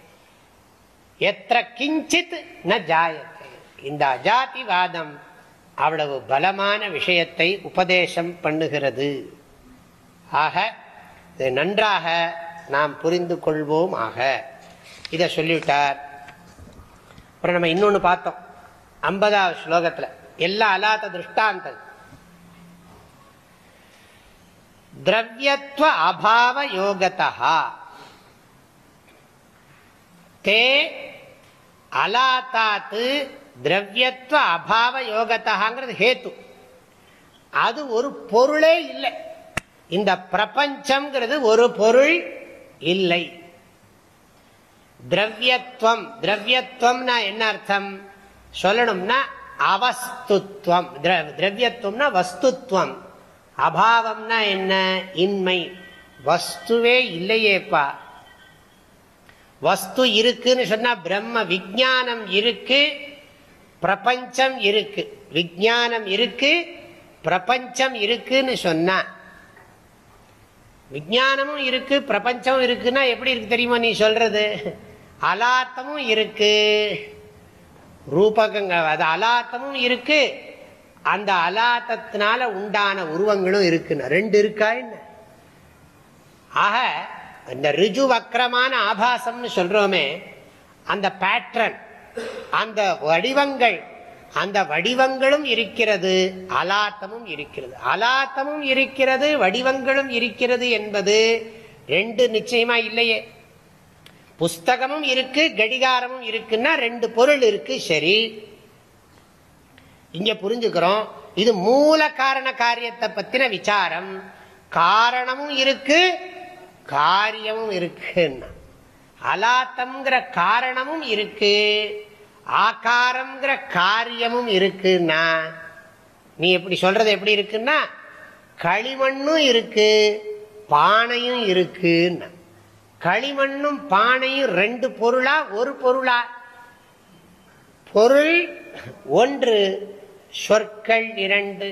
எத்த கிஞ்சித் ந ஜாயத்தை. இந்த அஜாதிவாதம் அவ்வளவு பலமான விஷயத்தை உபதேசம் பண்ணுகிறது. ஆக நன்றாக நாம் புரிந்து கொள்வோம் ஆக. இதை சொல்லிவிட்டார். அப்புறம் நம்ம இன்னொன்று பார்த்தோம். ஐம்பதாவது ஸ்லோகத்தில் எல்லா அலாத்த திருஷ்டாந்தம். திரவியத்துவ அபாவ யோகத்தா தே அலாத்தாத்து திரவியத்துவ அபாவ யோகத்தகாங்கிறது ஹேத்து அது ஒரு பொருளே இல்லை। இந்த பிரபஞ்சம்ங்கிறது ஒரு பொருள் இல்லை। திரவியத்துவம் திரவியத்துவம்னா என்ன அர்த்தம்? சொல்லணும்னா அவஸ்துத்வம் திரவியத்துவம்னா வஸ்துத்வம்। அபாவம்னா என்ன? இன்மை। வஸ்துவே இல்லையேப்பா। வஸ்து இருக்குன்னு சொன்னா பிரம்ம விஜானம் இருக்கு பிரபஞ்சம் இருக்கு. விஜானம் இருக்கு பிரபஞ்சம் இருக்குன்னு சொன்ன விஜானமும் இருக்கு பிரபஞ்சமும் இருக்குன்னா எப்படி இருக்கு தெரியுமா நீ சொல்றது? அலாத்தமும் இருக்கு. ரூபகங்க அது அலாத்தமும் இருக்கு. அந்த அலாத்தத்தினால உண்டான உருவங்களும் இருக்குன்னு. ரெண்டு இருக்கா என்ன? ஆக இந்த ரிஜு வக்கரமான ஆபாசம்னு சொல்றோமே அந்த பேட்டர்ன் அந்த வடிவங்கள் அந்த வடிவங்களும் இருக்கிறது அலாத்தமும் இருக்கிறது. அலாத்தமும் இருக்கிறது வடிவங்களும் இருக்கிறது என்பது ரெண்டு நிச்சயமா இல்லையே. புஸ்தகமும் இருக்கு கடிகாரமும் இருக்குன்னா ரெண்டு பொருள் இருக்கு சரி. இங்க புரிஞ்சுக்கிறோம் இது மூல காரண காரியத்தை பத்தின விசாரம். காரணமும் இருக்கு காரியமும் இருக்குன்னா. அலாத்தம்ங்கிற காரணமும் இருக்கு. ஆகாரம்ங்கிற காரியமும் இருக்குன்னா நீ எப்படி சொல்றது எப்படி இருக்குன்னா களிமண்ணும் இருக்கு பானையும் இருக்குன்னா. களிமண்ணும் பானையும் ரெண்டு பொருளா ஒரு பொருளா? பொருள் ஒன்று சொற்கள் இரண்டு.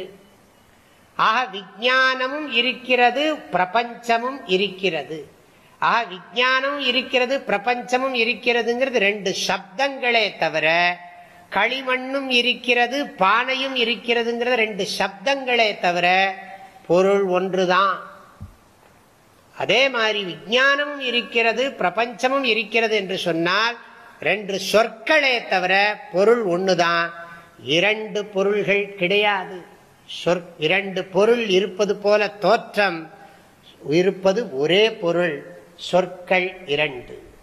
ஆக விஜயானமும் இருக்கிறது பிரபஞ்சமும் இருக்கிறது. ஆக விஜயானமும் இருக்கிறது பிரபஞ்சமும் இருக்கிறதுங்கிறது ரெண்டு சப்தங்களே தவிர களிமண்ணும் இருக்கிறது பானையும் இருக்கிறதுங்கிறது ரெண்டு சப்தங்களே தவிர பொருள் ஒன்றுதான். அதே மாதிரி விஜயானமும் இருக்கிறது பிரபஞ்சமும் இருக்கிறது என்று சொன்னால் ரெண்டு சொற்களே தவிர பொருள் ஒன்றுதான் இரண்டு பொருள்கள் கிடையாது. இரண்டு பொருள் இருப்பது போல தோற்றம். இருப்பது ஒரே பொருள் சொற்கள் இரண்டு.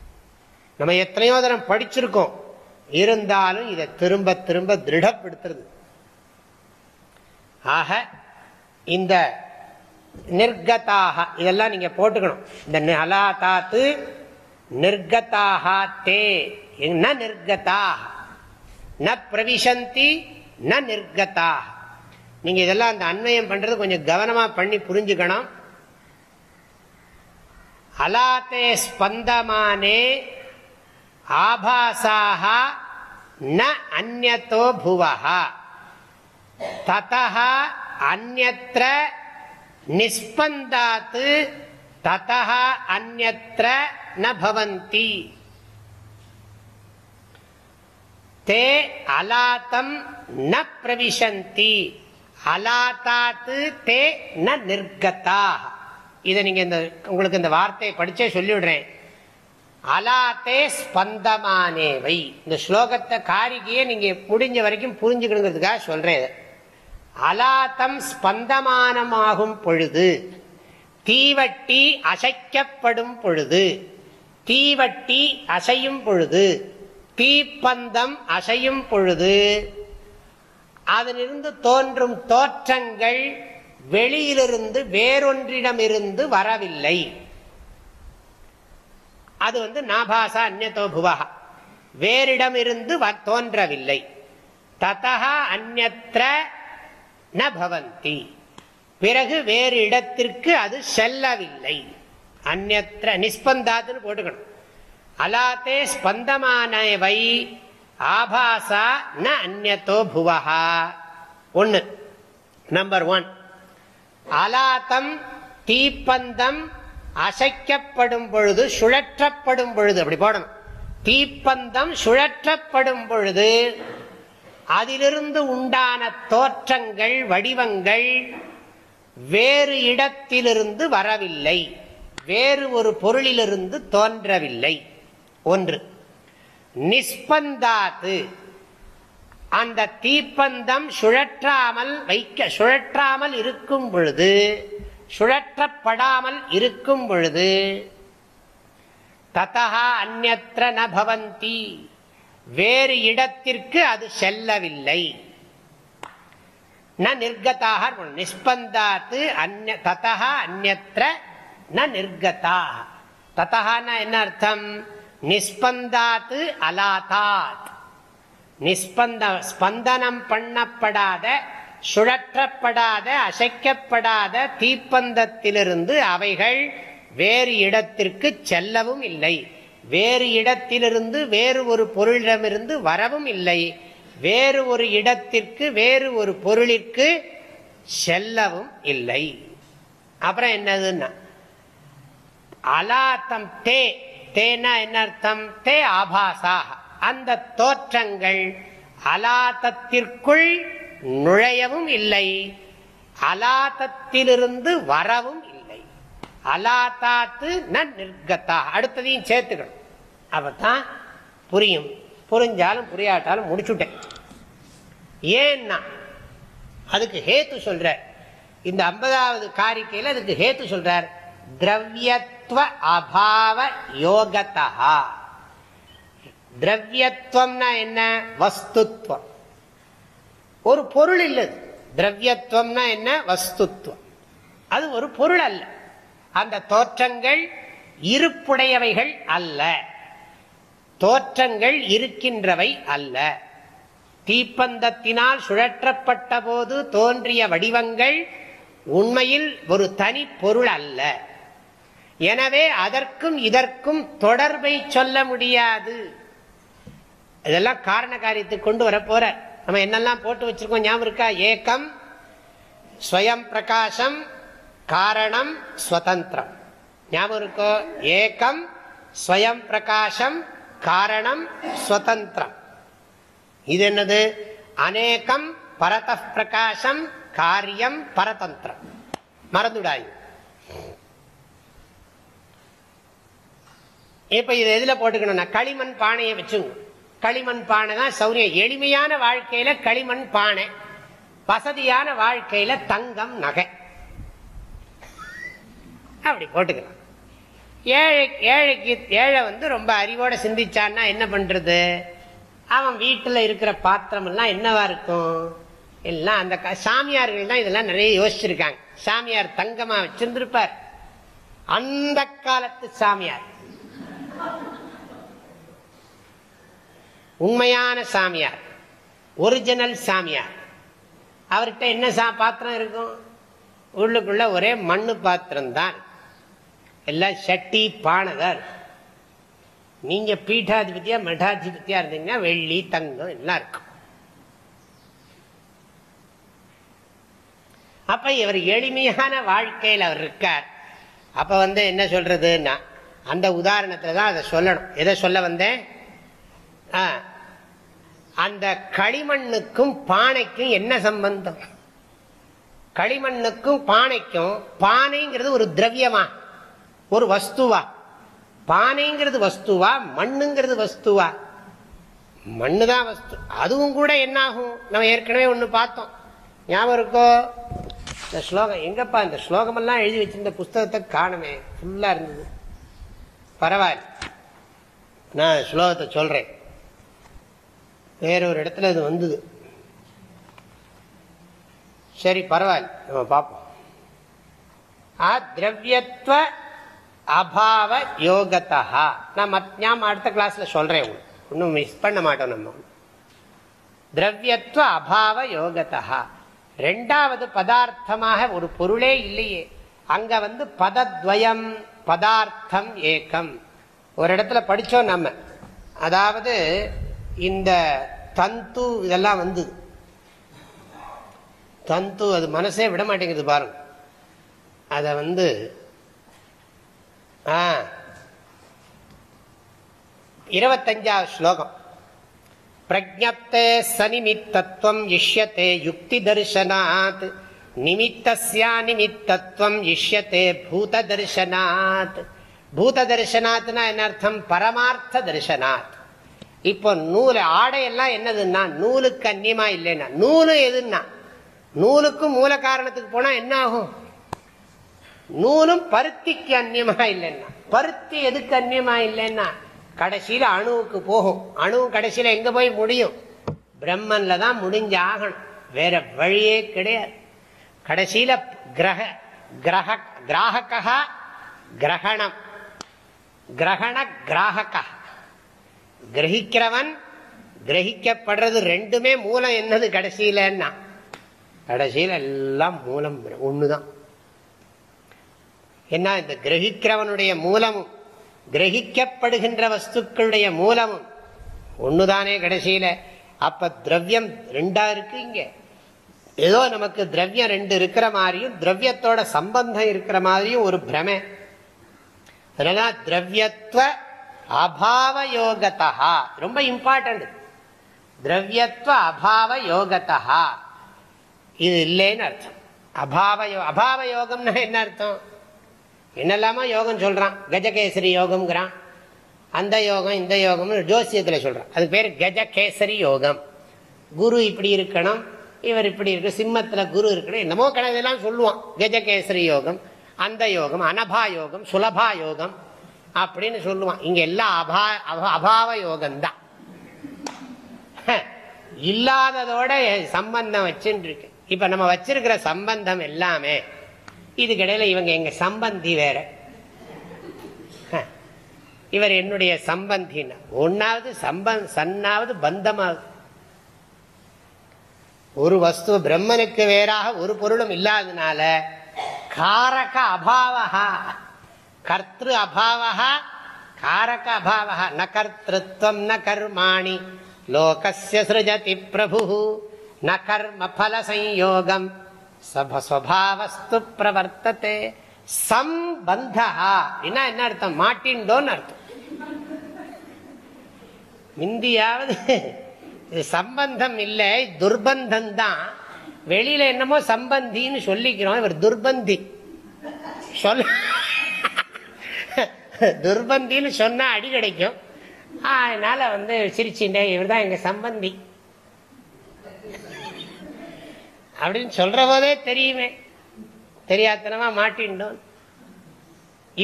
நம்ம எத்தனையோ தரம் படிச்சிருக்கோம். இருந்தாலும் இதை திரும்ப திரும்ப திருடப்படுத்துறது. ஆக இந்த நிர்கதாக இதெல்லாம் நீங்க போட்டுக்கணும். இந்த அலாத்தாத்து நிர்கதாக தே ந நிர்கதாக. ந பிரவிசந்தி ந நிர்கதாக. நீங்க இதெல்லாம் அந்த அன்வயம் பண்றது கொஞ்சம் கவனமா பண்ணி புரிஞ்சுக்கணும். அலாத்தே ஸ்பந்தமானே ஆபாசாக ந அந்நோ புவா ததா அந்நத்திர நிஸ்பந்தாத்து ததா அந்நத்திர ந தே அலாத்தம் ந பிரவிசந்தி அலாத்தாத்து தே ந நிர்கதா இதை நீங்க இந்த உங்களுக்கு இந்த வார்த்தையை படிச்சே சொல்லிவிடுறேன். அலாத்தே ஸ்பந்தமானேவை இந்த ஸ்லோகத்தை காரிகையே நீங்க முடிஞ்ச வரைக்கும் புரிஞ்சுக்கணுங்கிறதுக்காக சொல்றேன் அலாத்தம் ஸ்பந்தமானமாகும் பொழுது தீவட்டி அசைக்கப்படும் பொழுது தீவட்டி அசையும் பொழுது தீப்பந்தம் அசையும் பொழுது அதிலிருந்து தோன்றும் தோற்றங்கள் வெளியிலிருந்து வேறொன்றிடமிருந்து வரவில்லை. அது வந்து நாபாசா அந்நதோ புவகா வேறிடமிருந்து தோன்றவில்லை. ததா அந்நத்திர ந பவந்தி. பிறகு வேறு இடத்திற்கு அது செல்லவில்லை. அந்நத்திர நிஸ்பந்தாத்துன்னு போட்டுக்கணும். அலாத்தே ஸ்பந்தமானவை ஆபாசா ந அந்நத்தோ புவஹா. ஒன்று நம்பர் ஒன் அலாத்தம் தீப்பந்தம் அசைக்கப்படும் பொழுது சுழற்றப்படும் பொழுது அப்படி போடணும். தீப்பந்தம் சுழற்றப்படும் பொழுது அதிலிருந்து உண்டான தோற்றங்கள் வடிவங்கள் வேறு இடத்திலிருந்து வரவில்லை. வேறு ஒரு பொருளிலிருந்து தோன்றவில்லை. ஒன்று. நிஸ்பந்தாத்து. அந்த தீப்பந்தம் சுழற்றாமல் வைக்க சுழற்றாமல் இருக்கும் பொழுது சுழற்றப்படாமல் இருக்கும் பொழுது ததா அந்நத்திர நபவந்தி வேறு இடத்திற்கு அது செல்லவில்லை. ந நிர்கதாக நிஸ்பந்தாத்து ததா அந்நத்திர ந நிர்கதாக ததா என்ன அர்த்தம்? நிஸ்பந்தாத்து அலாதாத். நிஸ்பந்த ஸ்பந்தனம் பண்ணப்படாத சுழற்றப்படாத அசைக்கப்படாத தீப்பந்தத்திலிருந்து அவைகள் வேறு இடத்திற்கு செல்லவும் இல்லை. வேறு இடத்திலிருந்து வேறு ஒரு பொருளிடமிருந்து வரவும் இல்லை. வேறு ஒரு இடத்திற்கு வேறு ஒரு பொருளிற்கு செல்லவும் இல்லை. அப்புறம் என்னதுன்னா அலாத்தம் தே தேனா என்ன அர்த்தம்? தே ஆபாசாக. அந்த தோற்றங்கள் அலாத்தத்திற்குள் நுழையவும் இல்லை. அலாத்தத்திலிருந்து வரவும் இல்லை. அலாத்தாத்து ந நிர்கத்தா அடுத்ததையும் சேர்த்துக்கணும். அப்பதான் புரியும். புரிஞ்சாலும் புரியாட்டாலும் முடிச்சுட்டேன். ஏன்னா அதுக்கு ஹேத்து சொல்ற இந்த ஐம்பதாவது காரிக்கையில் அதுக்கு ஹேத்து சொல்றார். திரவியத்துவ அபாவ யோகத்தா திரவியத்துவம்னா என்ன வஸ்துத்வம் ஒரு பொருள் இல்லது. திரவியத்துவம்னா என்ன வஸ்துத்வம் அது ஒரு பொருள் அல்ல அந்த தோற்றங்கள் இருப்புடையவைகள் அல்ல. தோற்றங்கள் இருக்கின்றவை அல்ல. தீப்பந்தத்தினால் சுழற்றப்பட்ட போது தோன்றிய வடிவங்கள் உண்மையில் ஒரு தனி பொருள் அல்ல. எனவே அதற்கும் இதற்கும் தொடர்பை சொல்ல முடியாது. இதெல்லாம் காரண காரியத்துக்கு கொண்டு வர போற. நம்ம என்னெல்லாம் போட்டு வச்சிருக்கோம் ஞாபகம் இருக்கா? ஏக்கம் ஸ்வயம் பிரகாசம் காரணம் ஸ்வதந்திரம். ஞாபகம் இருக்கோ? ஏக்கம் ஸ்வயம் பிரகாசம் காரணம் ஸ்வதந்திரம். இது என்னது? அநேகம் பரத பிரகாசம் காரியம் பரதந்திரம். மறந்துடாய் இப்ப இது எதுல போட்டுக்கணும்னா களிமண் பானையை வச்சுங்க. களிமண் பானை தான் சௌரியம். எளிமையான வாழ்க்கையில களிமண் பானை. வசதியான வாழ்க்கையில தங்கம் நகை. அப்படி போட்டுக்கலாம். ஏழை ஏழைக்கு ஏழை வந்து ரொம்ப அறிவோட சிந்திச்சான்னா என்ன பண்றது? அவன் வீட்டில் இருக்கிற பாத்திரம் எல்லாம் என்னவா இருக்கும்? எல்லாம் அந்த சாமியார்கள் தான் இதெல்லாம் நிறைய யோசிச்சிருக்காங்க. சாமியார் தங்கமா வச்சிருந்திருப்பார். அந்த காலத்து சாமியார். உண்மையான சாமியார் ஒரிஜினல் சாமியார். அவர்கிட்ட என்ன சா பாத்திரம் இருக்கும்? உள்ளுக்குள்ள ஒரே மண்ணு பாத்திரம் தான் எல்லாம் சட்டி பானை நீங்க பீட்டாதிபதியா மடாதிபதியா இருந்தீங்கன்னா வெள்ளி தங்கம் எல்லாம் இருக்கும். அப்ப இவர் எளிமையான வாழ்க்கையில் அவர் இருக்கார். அப்ப வந்து என்ன சொல்றதுன்னா அந்த உதாரணத்தில் தான் அதை சொல்லணும். எதை சொல்ல வந்தேன்? அந்த களிமண்ணுக்கும் பானைக்கும் என்ன சம்பந்தம்? களிமண்ணுக்கும் பானைக்கும் பானைங்கிறது ஒரு திரவியமா? ஒரு வஸ்துவா? பானைங்கிறது வஸ்துவா? மண்ணுங்கிறது வஸ்துவா? மண்ணு தான் வஸ்து. அதுவும் கூட என்ன ஆகும் நம்ம ஏற்கனவே ஒன்று பார்த்தோம். ஞாபகம் இருக்கோ? இந்த ஸ்லோகம் எங்கப்பா இந்த ஸ்லோகமெல்லாம் எழுதி வச்சிருந்த புஸ்தகத்தை காணுமே. ஃபுல்லாக இருந்தது. பரவாயில்ல. நான் ஸ்லோகத்தை சொல்கிறேன் வேறொரு இடத்துல இது வந்தது. சரி பரவாயில்ல. நம்ம பார்ப்போம். திரவியத்துவ அபாவ யோகத்தா நான் ஞாபகம் அடுத்த கிளாஸ்ல சொல்றேன் ஒன்றும் மிஸ் பண்ண மாட்டோம் நம்ம. திரவியத்துவ அபாவ யோகத்தா ரெண்டாவது பதார்த்தமாக ஒரு பொருளே இல்லையே. அங்க வந்து பதத்வயம். பதார்த்தம் ஏக்கம். ஒரு இடத்துல படித்தோம் நம்ம. அதாவது இந்த தந்து இதெல்லாம் வந்து. தந்து அது மனசே விட மாட்டேங்குது பாருங்க. அதை வந்து இருபத்தஞ்சாவது ஸ்லோகம். பிரஜப்தே சனிமித்தம் இஷ்யத்தே யுக்தி தரிசனாத். நிமித்தஸ்யா நிமித்தத்துவம் இஷ்யத்தே பூத தரிசனாத் பூத தரிசனாத்னா என்ன அர்த்தம்? பரமார்த்த தரிசனாத் இப்போ நூல் ஆடையெல்லாம் என்னதுன்னா நூலுக்கு அந்நியமா இல்லைன்னா நூலு எதுன்னா? நூலுக்கும் மூல காரணத்துக்கு போனா என்ன ஆகும்? நூலும் பருத்திக்கு அந்நியமா இல்லைன்னா. பருத்தி எதுக்கு அந்நியமா இல்லைன்னா? கடைசியில அணுவுக்கு போகும். அணு கடைசியில எங்க போய் முடியும்? பிரம்மன்ல தான் முடிஞ்ச ஆகணும். வேற வழியே கிடையாது. கடைசியில கிரக கிரக கிராகக்கா கிரகணம். கிரகண கிராகக்கா கிரகிக்கிறவன் கிரகிக்கப்படுறது ரெண்டுமே மூலம் என்னது கடைசியிலன்னா? கடைசியில் எல்லாம் மூலம் ஒண்ணுதான். என்ன இந்த கிரகிக்கிறவனுடைய மூலமும் கிரகிக்கப்படுகின்ற வஸ்துக்களுடைய மூலமும் ஒண்ணுதானே கடைசியில? அப்ப திரவியம் ரெண்டா இருக்கு இங்க. ஏதோ நமக்கு திரவியம் ரெண்டு இருக்கிற மாதிரியும் திரவியத்தோட சம்பந்தம் இருக்கிற மாதிரியும் ஒரு பிரமை. அதனால திரவியத்துவ அபாவ யோகத்தா ரொம்ப இம்பார்ட்டன்ட் திரவியத்துவ அபாவ யோகத்தா இது இல்லைன்னு அர்த்தம். அபாவ அபாவ யோகம்னா என்ன அர்த்தம்? என்னெல்லாமோ யோகம் சொல்றான். கஜகேசரி யோகம்ங்கிறான். அந்த யோகம் இந்த யோகம்னு ஜோசியத்தில் சொல்றான். அது பேர் கஜகேசரி யோகம். குரு இப்படி இருக்கணும். இவர் இப்படி இருக்கு சிம்மத்தில் குரு இருக்கணும் என்னமோ கணக்கெல்லாம் சொல்லுவான். கஜகேசரி யோகம் அந்த யோகம் அனபா யோகம் சுலபா யோகம் அப்படின்னு சொல்லுவான். இங்க எல்லாம் அபா அபாவ யோகம்தான். இல்லாததோட சம்பந்தம் வச்சுருக்கு இப்ப நம்ம வச்சிருக்கிற சம்பந்தம் எல்லாமே இதுக்கிடையில இவங்க எங்க சம்பந்தி வேற. இவர் என்னுடைய சம்பந்தின் ஒன்னாவது சம்பந்த் சன்னாவது பந்தமாவது. ஒரு வஸ்து பிரம்மனுக்கு வேறாக ஒரு பொருளும் இல்லாதனால காரக அபாவகா கர்த்திரு அபாவகா காரக அபாவகா ந கர்த்திருவம் ந கர்மாணி. லோகசிய சிருஜதி பிரபு ந கர்ம பல சயோகம் ஸ்வபாவஸ்து பிரவர்த்தத்தை சம்பந்தா என்ன என்ன அர்த்தம் மாட்டின்டோன்னு அர்த்தம் இந்தியாவது இது சம்பந்தம் இல்லை துர்பந்தம் தான் வெளியில என்னமோ சம்பந்தின்னு சொல்லிக்கிறோம் இவர் துர்பந்தி. சொல்ல துர்பந்தின்னு சொன்னா அடி கிடைக்கும். அதனால வந்து சிரிச்சுட்டே இவர் தான் எங்க சம்பந்தி. அப்படின்னு சொல்ற போதே தெரியுமே. தெரியாதனமா மாட்டின்றோம்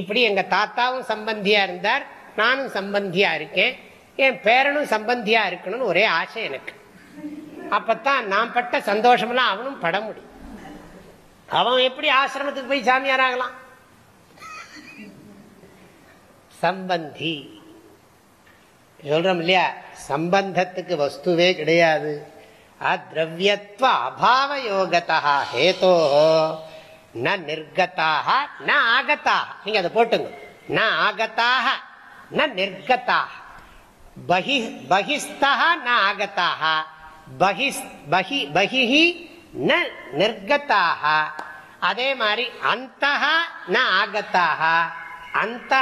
இப்படி எங்க தாத்தாவும் சம்பந்தியா இருந்தார் நானும் சம்பந்தியா இருக்கேன். என் பேரனும் சம்பந்தியா இருக்கணும்னு ஒரே ஆசை எனக்கு. அப்பத்தான் நான் பட்ட சந்தோஷம்லாம் அவனும் பட முடியும். அவன் எப்படி ஆசிரமத்துக்கு போய் சாமியார் ஆகலாம்? சம்பந்தி. சொல்றோம் இல்லையா? சம்பந்தத்துக்கு வஸ்துவே கிடையாது. அத்ரவியத்துவ அபாவ யோகத்தா ஹேதோ. ந நிர்கத்தாக ந ஆகத்தாக நீங்க அதை போட்டுங்க. ந ஆகத்தாக ந நிர்கத்தாக பகிஸ்தா ந ஆகத்தாக பகி ந அதே மாதிரி அந்த ந ஆகத்தாக அந்த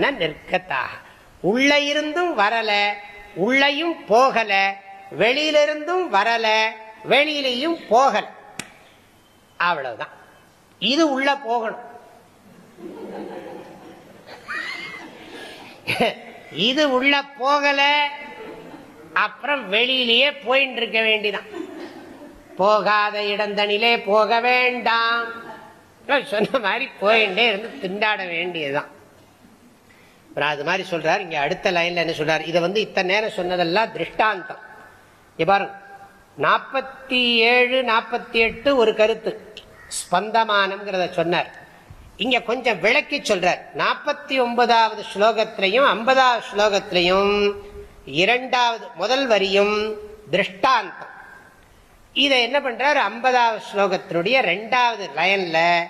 ந நிர்கத்தாக உள்ள இருந்தும் வரல உள்ளையும் போகல வெளியிலிருந்தும் வரல வெளியிலையும் போகல. அவ்வளவுதான். இது உள்ள போகணும். இது உள்ள போகல. அப்புறம் வெளியிலேயே போயிட்டு இருக்க வேண்டிதான். போகாத இடந்தனிலே போக வேண்டாம். சொன்ன மாதிரி போயிட்டே இருந்து திண்டாட வேண்டியதுதான். அது மாதிரி சொல்றாரு. இங்க அடுத்த லைன்ல என்ன சொல்றாரு? இதை வந்து இத்தனை நேரம் சொன்னதெல்லாம் திருஷ்டாந்தம். பாருங்க. நாற்பத்தி ஏழு நாற்பத்தி எட்டு ஒரு கருத்து. ஸ்பந்தமானம்ங்கிறத சொன்னார். இங்க கொஞ்சம் விளக்கி சொல்றார். நாற்பத்தி ஒன்பதாவது ஸ்லோகத்திலையும் ஐம்பதாவது ஸ்லோகத்திலையும் இரண்டாவது முதல் வரியும் திருஷ்டாந்தம். இதை என்ன பண்றார்? ஐம்பதாவது ஸ்லோகத்தினுடைய ரெண்டாவது லயன்ல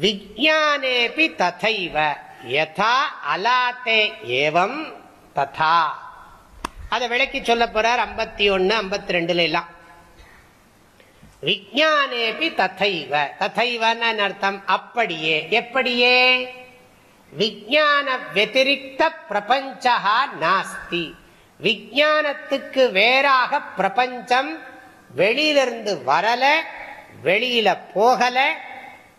விஜயானேபி ததைவ யதா அலாத்தே ஏவம் ததா. அதை விளக்கி சொல்ல போறார் ஐம்பத்தி ஒன்னு ஐம்பத்தி ரெண்டுல எல்லாம். விஜானேபி தத்தைவ. ததைவன்னு அர்த்தம்? அப்படியே. எப்படியே? விஜான வத்திரிக்த பிரபஞ்சா நாஸ்தி. விஜானத்துக்கு வேறாக பிரபஞ்சம் வெளியிலிருந்து வரல வெளியில போகல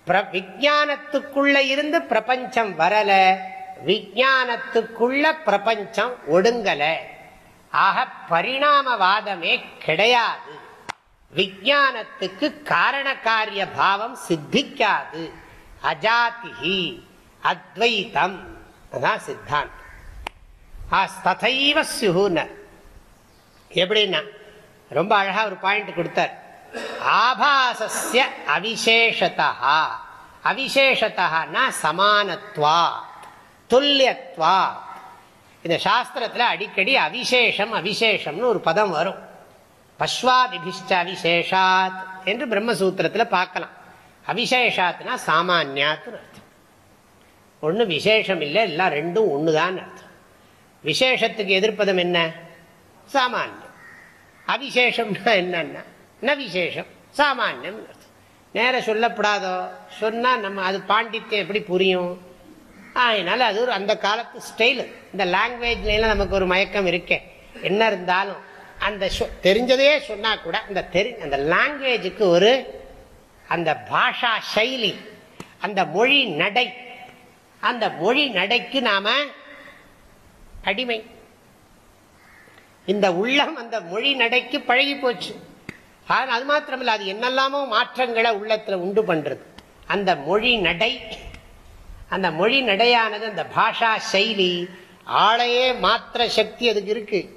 விஜானத்துக்குள்ள இருந்து பிரபஞ்சம் வரல விஜானத்துக்குள்ள பிரபஞ்சம் ஒடுங்கல. ஆக பரிணாமவாதமே கிடையாது. விஜயானத்துக்கு காரண காரிய பாவம் சித்திக்காது. அஜாதிகி அத்வைதம். அதான் சித்தாந்தம். ததைவ சுகுனர் எப்படின்னா ரொம்ப அழகா ஒரு பாயிண்ட் கொடுத்தார். ஆபாசஸ்ய அவிசேஷதா அவிசேஷத்தா சமானத்வா துல்லியத்வா இந்த சாஸ்திரத்தில் அடிக்கடி அவிசேஷம் அவிசேஷம்னு ஒரு பதம் வரும். பஸ்வாதிபிஷ்ட அவிசேஷாத் என்று பிரம்மசூத்திரத்தில் பார்க்கலாம். அவிசேஷாத்னா சாமானியாத்துன்னு அர்த்தம். ஒன்று விசேஷம் இல்லை எல்லாம் ரெண்டும் ஒன்று தான் அர்த்தம். விசேஷத்துக்கு எதிர்ப்பதம் என்ன? சாமானியம். அவிசேஷம்னா என்னன்னா ந விசேஷம்? சாமானியம் நேர சொல்லப்படாதோ? சொன்னால் நம்ம அது பாண்டித்யம் எப்படி புரியும்? அதனால அது ஒரு அந்த காலத்து ஸ்டைலு இந்த லாங்குவேஜ்லாம் நமக்கு ஒரு மயக்கம் இருக்கே. என்ன இருந்தாலும். அந்த தெரிஞ்சதே சொன்னா கூட அந்த தெரி அந்த லாங்குவேஜுக்கு ஒரு அந்த பாஷா சைலி அந்த மொழி நடை அந்த மொழி நடைக்கு நாம அடிமை. இந்த உள்ளம் அந்த மொழி நடைக்கு பழகி போச்சு. அது மாத்திரமில்ல அது என்னெல்லாமோ மாற்றங்களை உள்ளத்தில் உண்டு பண்றது. அந்த மொழி நடை அந்த மொழி நடையானது அந்த பாஷா செயலி ஆளையே மாத்திர சக்தி அதுக்கு இருக்குது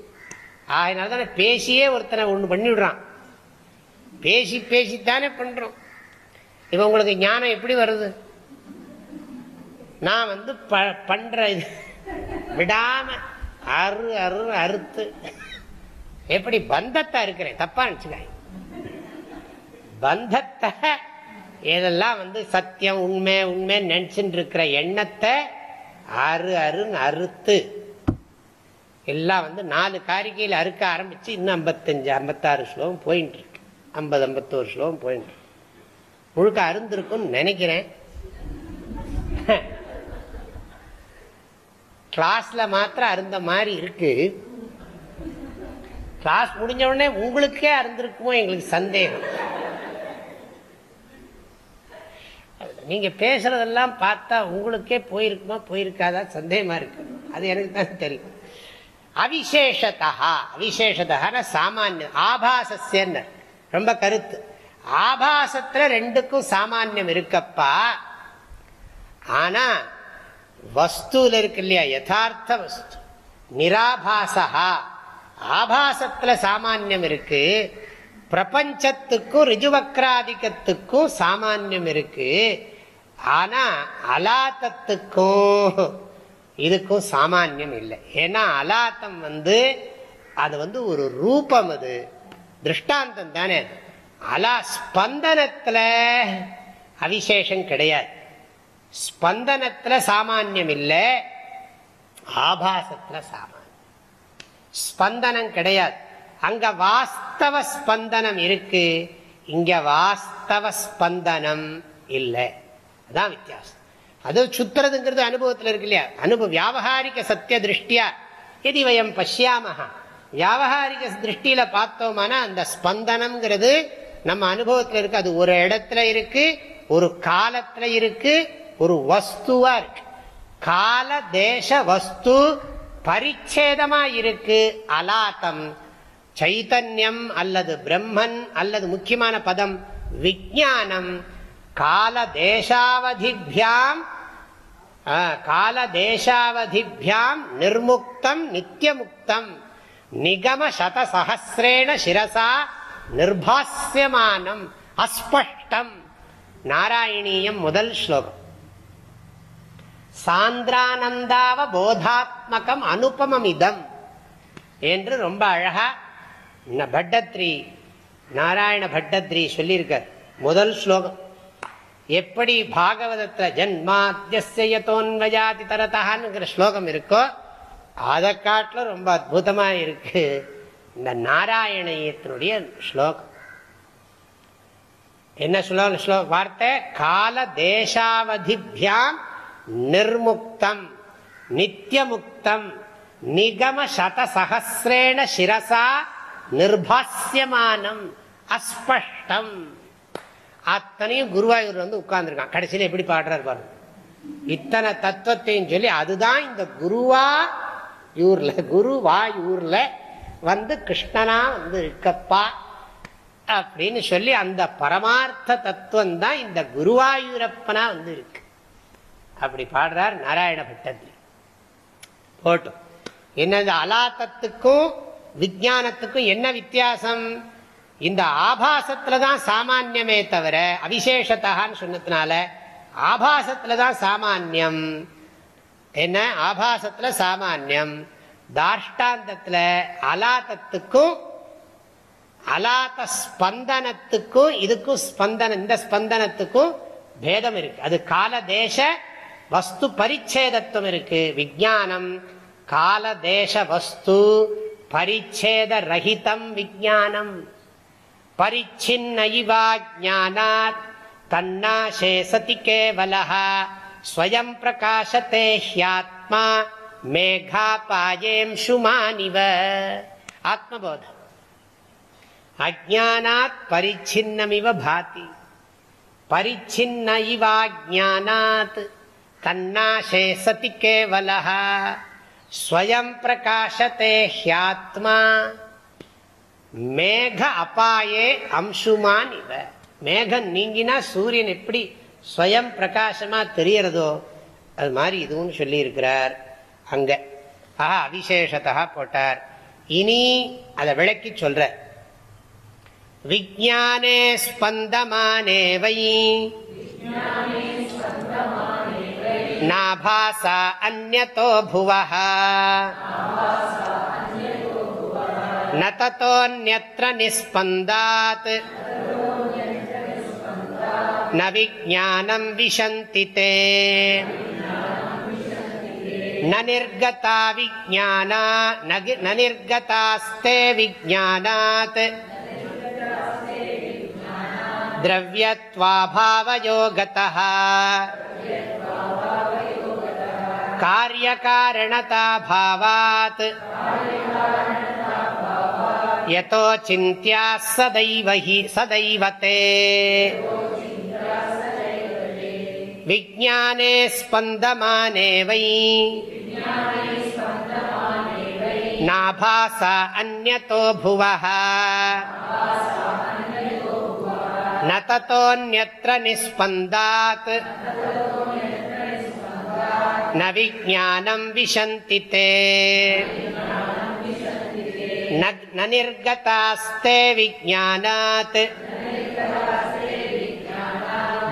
அதனால தானே பேசியே ஒருத்தனை ஒன்று பண்ணிவிடுறான். பேசி பேசித்தானே பண்றோம். இப்போ உங்களுக்கு ஞானம் எப்படி வருது? நான் வந்து பண்ற இது விடாம அரு அரு அறுத்து. எப்படி பந்தத்தை இருக்கிறேன்? தப்பா நினச்சிக்காய் பந்தத்தை இதெல்லாம் வந்து சத்தியம் உண்மை உண்மை நினைச்சுட்டு இருக்கிற எண்ணத்தை அரு அருன்னு அறுத்து. எல்லாம் வந்து நாலு காரிக்கையில் அறுக்க ஆரம்பித்து இன்னும் ஐம்பத்தஞ்சு ஐம்பத்தாறு ஸ்லோகம் போயிட்டு இருக்கு. ஐம்பது ஐம்பத்தோரு ஸ்லோகம் போயிட்டு முழுக்க அருந்திருக்கும்னு நினைக்கிறேன். கிளாஸில் மாத்திரம் அருந்த மாதிரி இருக்கு. கிளாஸ் முடிஞ்ச உடனே உங்களுக்கே அருந்திருக்குமோ எங்களுக்கு சந்தேகம். நீங்க பேசுறதெல்லாம் பார்த்தா உங்களுக்கே போயிருக்குமா போயிருக்காதா சந்தேகமா இருக்கு. அது எனக்கு தான் தெரியும். அவிசேஷதா அவிசேஷதான சாமானியம் ஆபாசஸ்யன்னு ரொம்ப கருத்து. ஆபாசத்துல ரெண்டுக்கும் சாமானியம் இருக்கப்பா. ஆனா வஸ்துல இருக்கு இல்லையா? யதார்த்த வஸ்து. நிராபாசா ஆபாசத்துல சாமானியம் இருக்கு. பிரபஞ்சத்துக்கும் ரிஜுவக்ராதிக்கத்துக்கும் சாமானியம் இருக்கு. ஆனா அலாத்தத்துக்கும் இதுக்கும் சாமானியம் இல்லை. ஏன்னா அலாத்தம் வந்து அது வந்து ஒரு ரூபம் அது. திருஷ்டாந்தம் தானே அலா ஸ்பந்தனத்துல அவிசேஷம் கிடையாது. ஸ்பந்தனத்துல சாமானியம் இல்லை ஆபாசத்துல சாமானியம். ஸ்பந்தனம் கிடையாது. அங்க வாஸ்தவ ஸ்பந்தனம் இருக்கு. இங்க வாஸ்தவ ஸ்பந்தனம் இல்லை. அதான் வித்தியாசம். அது சுத்துறதுங்கிறது அனுபவத்தில் இருக்கு இல்லையா? அனுபவ வியாபகாரிக சத்திய திருஷ்டியா எதி வயம் பசியாமஹா வியாபகாரிக திருஷ்டியில பார்த்தோம்னா அந்த ஸ்பந்தனம்ங்கிறது நம்ம அனுபவத்தில் இருக்கு. அது ஒரு இடத்துல இருக்கு ஒரு காலத்துல இருக்கு ஒரு வஸ்துவா இருக்கு. கால தேச வஸ்து பரிச்சேதமா இருக்கு. அலாத்தம் சைத்தன்யம் அல்லது பிரம்மன் அல்லது முக்கியமான பதம் விஜயானம் கால தேசாவதிபியாம் கால தேசாவதிபியாம் நிர்முக்தம் நித்தியமுக்தம் நிகம சதசகசிரேண சிரசா நிர்பாசியமானம் அஸ்பஷ்டம். நாராயணீயம் முதல் ஸ்லோகம். சாந்திரானந்தாவ போதாத்மகம் அனுபமம் இதம் என்று ரொம்ப அழகா பட்டத்ரி நாராயண பட்டத்ரி சொல்லியிருக்கார். முதல் ஸ்லோகம். எப்படி பாகவதத்தில் ஜன்மாத்தியத்தோன்வயாதி தரத்தான்ங்கிற ஸ்லோகம் இருக்கோ அதை காட்டில் ரொம்ப அற்புதமாக இருக்கு. இந்த நாராயணயத்தினுடைய ஸ்லோகம். என்ன ஸ்லோகம் ஸ்லோ வார்த்தை? கால தேசாவதிபியாம் நிர்முக்தம் நித்தியமுக்தம் நிகம சதசகசிரேண சிரசா நிர்பாசியமானம் அஸ்பஷ்டம். அத்தனையும் குருவாயூர் வந்து உட்கார்ந்துருக்கான். கடைசியில் எப்படி பாடுறாரு பாரு. இத்தனை தத்துவத்தையும் சொல்லி அதுதான் இந்த குருவா யூர்ல குருவாயூர்ல வந்து கிருஷ்ணனா வந்து இருக்கப்பா அப்படின்னு சொல்லி அந்த பரமார்த்த தத்துவம் தான் இந்த குருவாயூரப்பனா வந்து இருக்கு. அப்படி பாடுறார் நாராயண பட்டத்தில் போட்டும். என்ன அலாத்தத்துக்கும் விஜயானத்துக்கும் என்ன வித்தியாசம்? இந்த ஆபாசத்துல தான் சாமான்யமே தவிர அவிசேஷத்தான்னு சொன்னதுனால ஆபாசத்துல தான் சாமான்யம். என்ன? ஆபாசத்துல சாமான்யம். தாஷ்டாந்தத்துல அலாத்தத்துக்கும் அலாத்த ஸ்பந்தனத்துக்கும் இதுக்கும் ஸ்பந்தன இந்த ஸ்பந்தனத்துக்கும் பேதம் இருக்கு. அது கால தேச வஸ்து பரிச்சேதத்துவம் இருக்கு. விஜயானம் கால தேச வஸ்து பரிச்சேத ரஹிதம் விஜயானம் பரிச்சின்ன இவாஜானாத் தன்னாசே சதி கேவலः ஸ்வயம் பிரகாசத்தே ஹியாத்மா மேகாபாயேம்சுமானிவ ஆத்மபோதம் அஜானாத் பரிச்சின்னமிவ பாதி பரிச்சின்ன இவாஜானாத் தன்னாசே சதி கேவலः ஸ்வயம் பிரகாசத்தே ஹியாத்மா மேக அபாயே அம்சுமான் இவ. மேகம் நீங்கினா சூரியன் எப்படி ஸ்வயம் பிரகாசமா தெரியறதோ அது மாதிரி இதுவும் சொல்லியிருக்கிறார். அங்க. ஆஹா அவிசேஷத்தா போட்டார். இனி அதை விளக்கி சொல்ற. விஜானே ஸ்பந்தமானே வை. நாபாசா அந்நோ புவஹா. न ततोऽन्यत्र निस्पन्दात् न विज्ञानं विशन्ति ते न निर्गता विज्ञाना न निर्गतास्ते विज्ञानात् द्रव्यत्वाभावयोगतः कार्यकारणताभावात् यतो चिन्त्या सदैव हि सदैव ते विज्ञाने स्पन्दमाने वै नाभासा अन्यतो भुवः न ततोऽन्यत्र निस्पन्दात् न विज्ञानं विशन्ति ते न निर्गतास्ते विज्ञानात्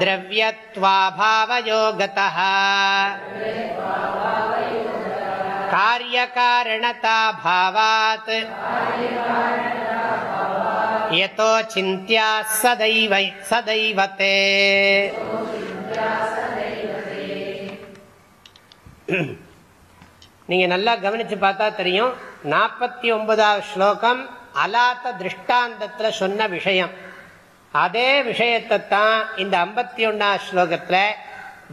द्रव्यत्वाभावयोगतः कार्यकारणताभावात् यतो चिन्त्या सदैव सदैव ते நீங்க நல்லா கவனிச்சு பார்த்தா தெரியும். நாற்பத்தி ஒன்பதாவது ஸ்லோகம் அலாத்த திருஷ்டாந்தத்தில் சொன்ன விஷயம். அதே விஷயத்தை தான் இந்த ஐம்பத்தி ஒன்னாவது ஸ்லோகத்தில்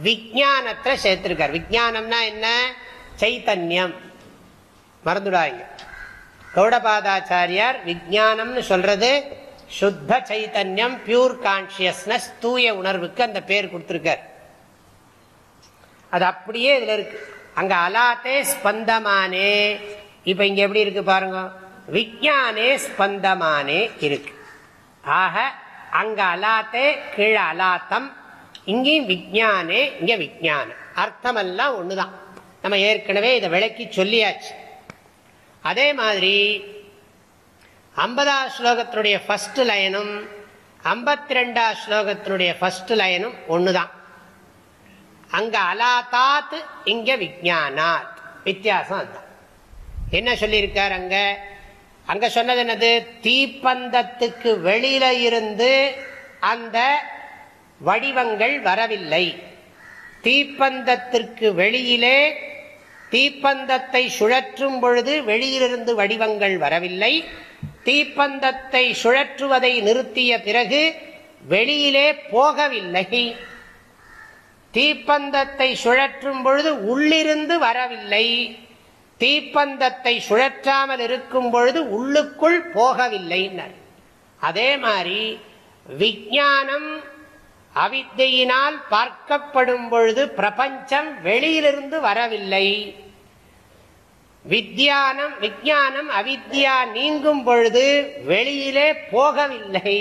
விஜானத்துல சேர்த்திருக்கார். விஜானம்னா என்ன? சைத்தன்யம். மறந்துடாங்க கௌடபாதாச்சாரியார் விஜானம்னு சொல்றது சுத்த சைத்தன்யம் பியூர் கான்சியஸ்னஸ் தூய உணர்வுக்கு அந்த பேர் கொடுத்துருக்கார். அது அப்படியே இதில் இருக்கு. அங்கே அலாத்தே ஸ்பந்தமானே. இப்போ இங்கே எப்படி இருக்கு பாருங்க. விஜானே ஸ்பந்தமானே இருக்கு. ஆக அங்கே அலாத்தே கீழே அலாத்தம் இங்கேயும் விஜானே இங்கே விஜானம் அர்த்தம் எல்லாம் தான் நம்ம ஏற்கனவே இதை விளக்கி சொல்லியாச்சு. அதே மாதிரி ஐம்பதாவது ஸ்லோகத்தினுடைய ஃபர்ஸ்ட் லைனும் ஐம்பத்தி ரெண்டாவது ஸ்லோகத்தினுடைய ஃபர்ஸ்ட் லைனும் தான் அங்க அலாத்தாத் இங்க விஜயானாத் வித்தியாசம் அதுதான். என்ன சொல்லியிருக்கார் அங்க? அங்க சொன்னது என்னது? தீப்பந்தத்துக்கு வெளியில இருந்து அந்த வடிவங்கள் வரவில்லை. தீப்பந்தத்திற்கு வெளியிலே தீப்பந்தத்தை சுழற்றும் பொழுது வெளியிலிருந்து வடிவங்கள் வரவில்லை. தீப்பந்தத்தை சுழற்றுவதை நிறுத்திய பிறகு வெளியிலே போகவில்லை. தீப்பந்தத்தை சுழற்றும் பொழுது உள்ளிருந்து வரவில்லை. தீப்பந்தத்தை சுழற்றாமல் இருக்கும் பொழுது உள்ளுக்குள் போகவில்லை அதே மாதிரி விஜானம் அவித்தையினால் பார்க்கப்படும் பொழுது பிரபஞ்சம் வெளியிலிருந்து வரவில்லை. வித்யானம் விஜானம் அவித்யா நீங்கும் பொழுது வெளியிலே போகவில்லை.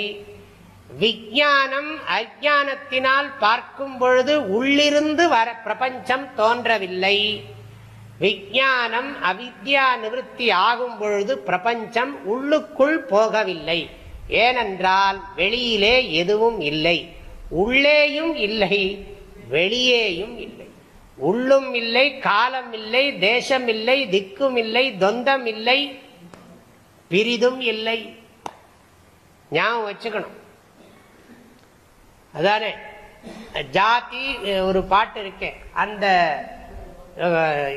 விஞ்ஞானம் அஜானத்தினால் பார்க்கும் பொழுது உள்ளிருந்து வர பிரபஞ்சம் தோன்றவில்லை. விஜயானம் அவித்யா நிவர்த்தி ஆகும் பொழுது பிரபஞ்சம் உள்ளுக்குள் போகவில்லை. ஏனென்றால் வெளியிலே எதுவும் இல்லை. உள்ளேயும் இல்லை வெளியேயும் இல்லை. உள்ளும் இல்லை காலம் இல்லை தேசம் இல்லை திக்கும் இல்லை தொந்தம் இல்லை பிரிதும் இல்லை. ஞாபகம் வச்சுக்கணும். அதானே? ஜாதி ஒரு பாட்டு இருக்கேன் அந்த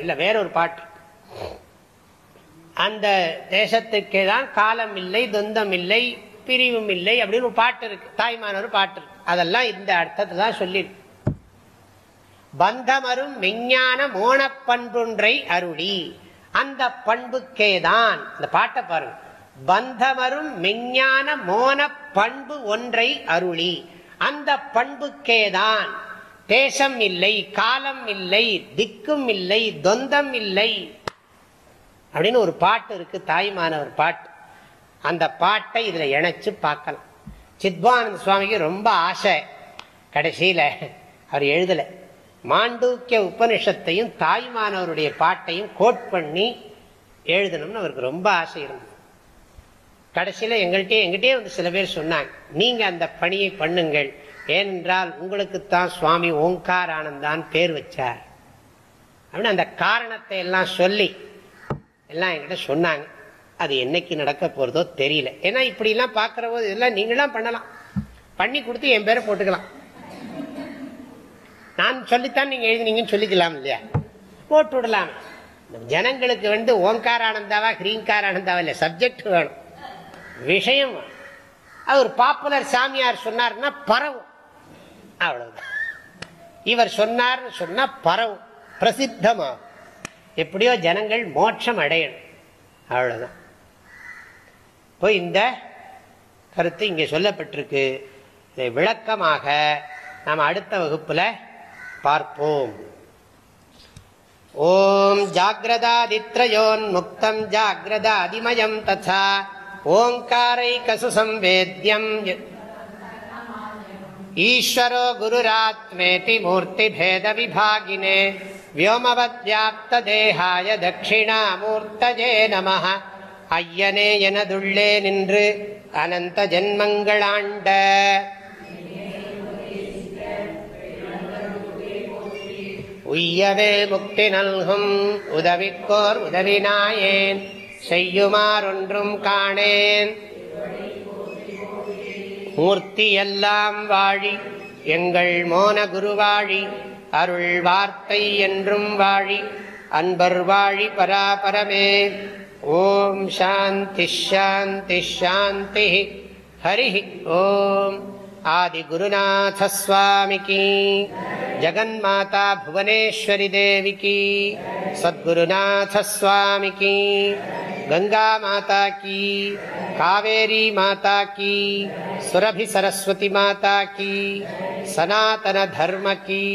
இல்ல வேற ஒரு பாட்டு. அந்த தேசத்துக்கே தான் காலம் இல்லை தொந்தம் இல்லை பிரிவும் இல்லை அப்படின்னு ஒரு பாட்டு இருக்கு. தாய்மான ஒரு பாட்டு இருக்கு. அதெல்லாம் இந்த அர்த்தத்தை தான் சொல்லியிருக்கு பந்தமரும் விஞ்ஞான மோனப்பண்புன்றை அருளி. அந்த பண்புக்கேதான் இந்த பாட்டை பாருங்க. பந்தமரும் மெஞ்ஞான மோன பண்பு ஒன்றை அருளி. அந்த பண்புக்கேதான் தேசம் இல்லை காலம் இல்லை திக்கும் இல்லை தொந்தம் இல்லை அப்படின்னு ஒரு பாட்டு இருக்கு தாய்மானவர் பாட்டு. அந்த பாட்டை இதுல இணைச்சு பார்க்கலாம். சித்வானந்த சுவாமிக்கு ரொம்ப ஆசை. கடைசியில அவர் எழுதலை மாண்டூக்கிய உபனிஷத்தையும் தாய்மானவருடைய பாட்டையும் கோட் பண்ணி எழுதணும்னு அவருக்கு ரொம்ப ஆசை இருந்தது. கடைசியில் எங்கள்கிட்டயே எங்கிட்டே வந்து சில பேர் சொன்னாங்க நீங்கள் அந்த பணியை பண்ணுங்கள். ஏனென்றால் உங்களுக்குத்தான் சுவாமி ஓங்கார் ஆனந்தான் பேர் வச்சார். அப்படின்னு அந்த காரணத்தை எல்லாம் சொல்லி எல்லாம் என்கிட்ட சொன்னாங்க. அது என்னைக்கு நடக்க போகிறதோ தெரியல. ஏன்னா இப்படிலாம் எல்லாம் போது இதெல்லாம் நீங்களாம் பண்ணலாம். பண்ணி கொடுத்து என் பேரை போட்டுக்கலாம். நான் சொல்லித்தான் நீங்கள் எழுதினீங்கன்னு சொல்லிக்கலாம் இல்லையா? போட்டு விடலாம். ஜனங்களுக்கு வந்து ஓங்கார் ஆனந்தாவா ஹ்ரீங்கார ஆனந்தாவா இல்லையா சப்ஜெக்ட் வேணும். விஷயம். அவர் பாப்புலர் சாமியார் சொன்னார்னா பரவும். அவ்வளவுதான். இவர் சொன்னார்னு சொன்னா பரவும். பிரசித்தமாகும் எப்படியோ ஜனங்கள் மோட்சம் அடையணும். அவ்வளவுதான். இப்போ இந்த கருத்து இங்கே சொல்லப்பட்டிருக்கு. இதை விளக்கமாக நாம் அடுத்த வகுப்புல பார்ப்போம். ஓம் ஜாகிரதாதித்ரயோன்முக்தம் ஜாகிரதாதிமயம் ததா. ஓங்காரைகசு சம்வேத்யம் ஈஸ்வரோ குருராத்மேதி மூர்த்திபேதவிபாகினே வியோமவத்யாப்ததேகாய தட்சிணாமூர்த்தஜே நம ஐயனே எனதுள்ளே நின்று அனந்த ஜென்மங்களாண்ட உய்யவே முக்தி நல்கும் உதவிக்கோர் உதவினாயேன் செய்யுமாறொன்றும் காணேன் மூர்த்தி எல்லாம் வாழி எங்கள் மோன குருவாழி அருள் வார்த்தை என்றும் வாழி அன்பர் வாழி பராபரமே ஓம் சாந்தி ஷாந்தி ஷாந்தி ஹரி ஓம் आदिगुरुनाथस्वामिकी जगन्माता भुवनेश्वरि देविकी सद्गुरुनाथस्वामिकी गंगा माता की कावेरी माता की सुरभि सरस्वती माता की सनातन धर्म की।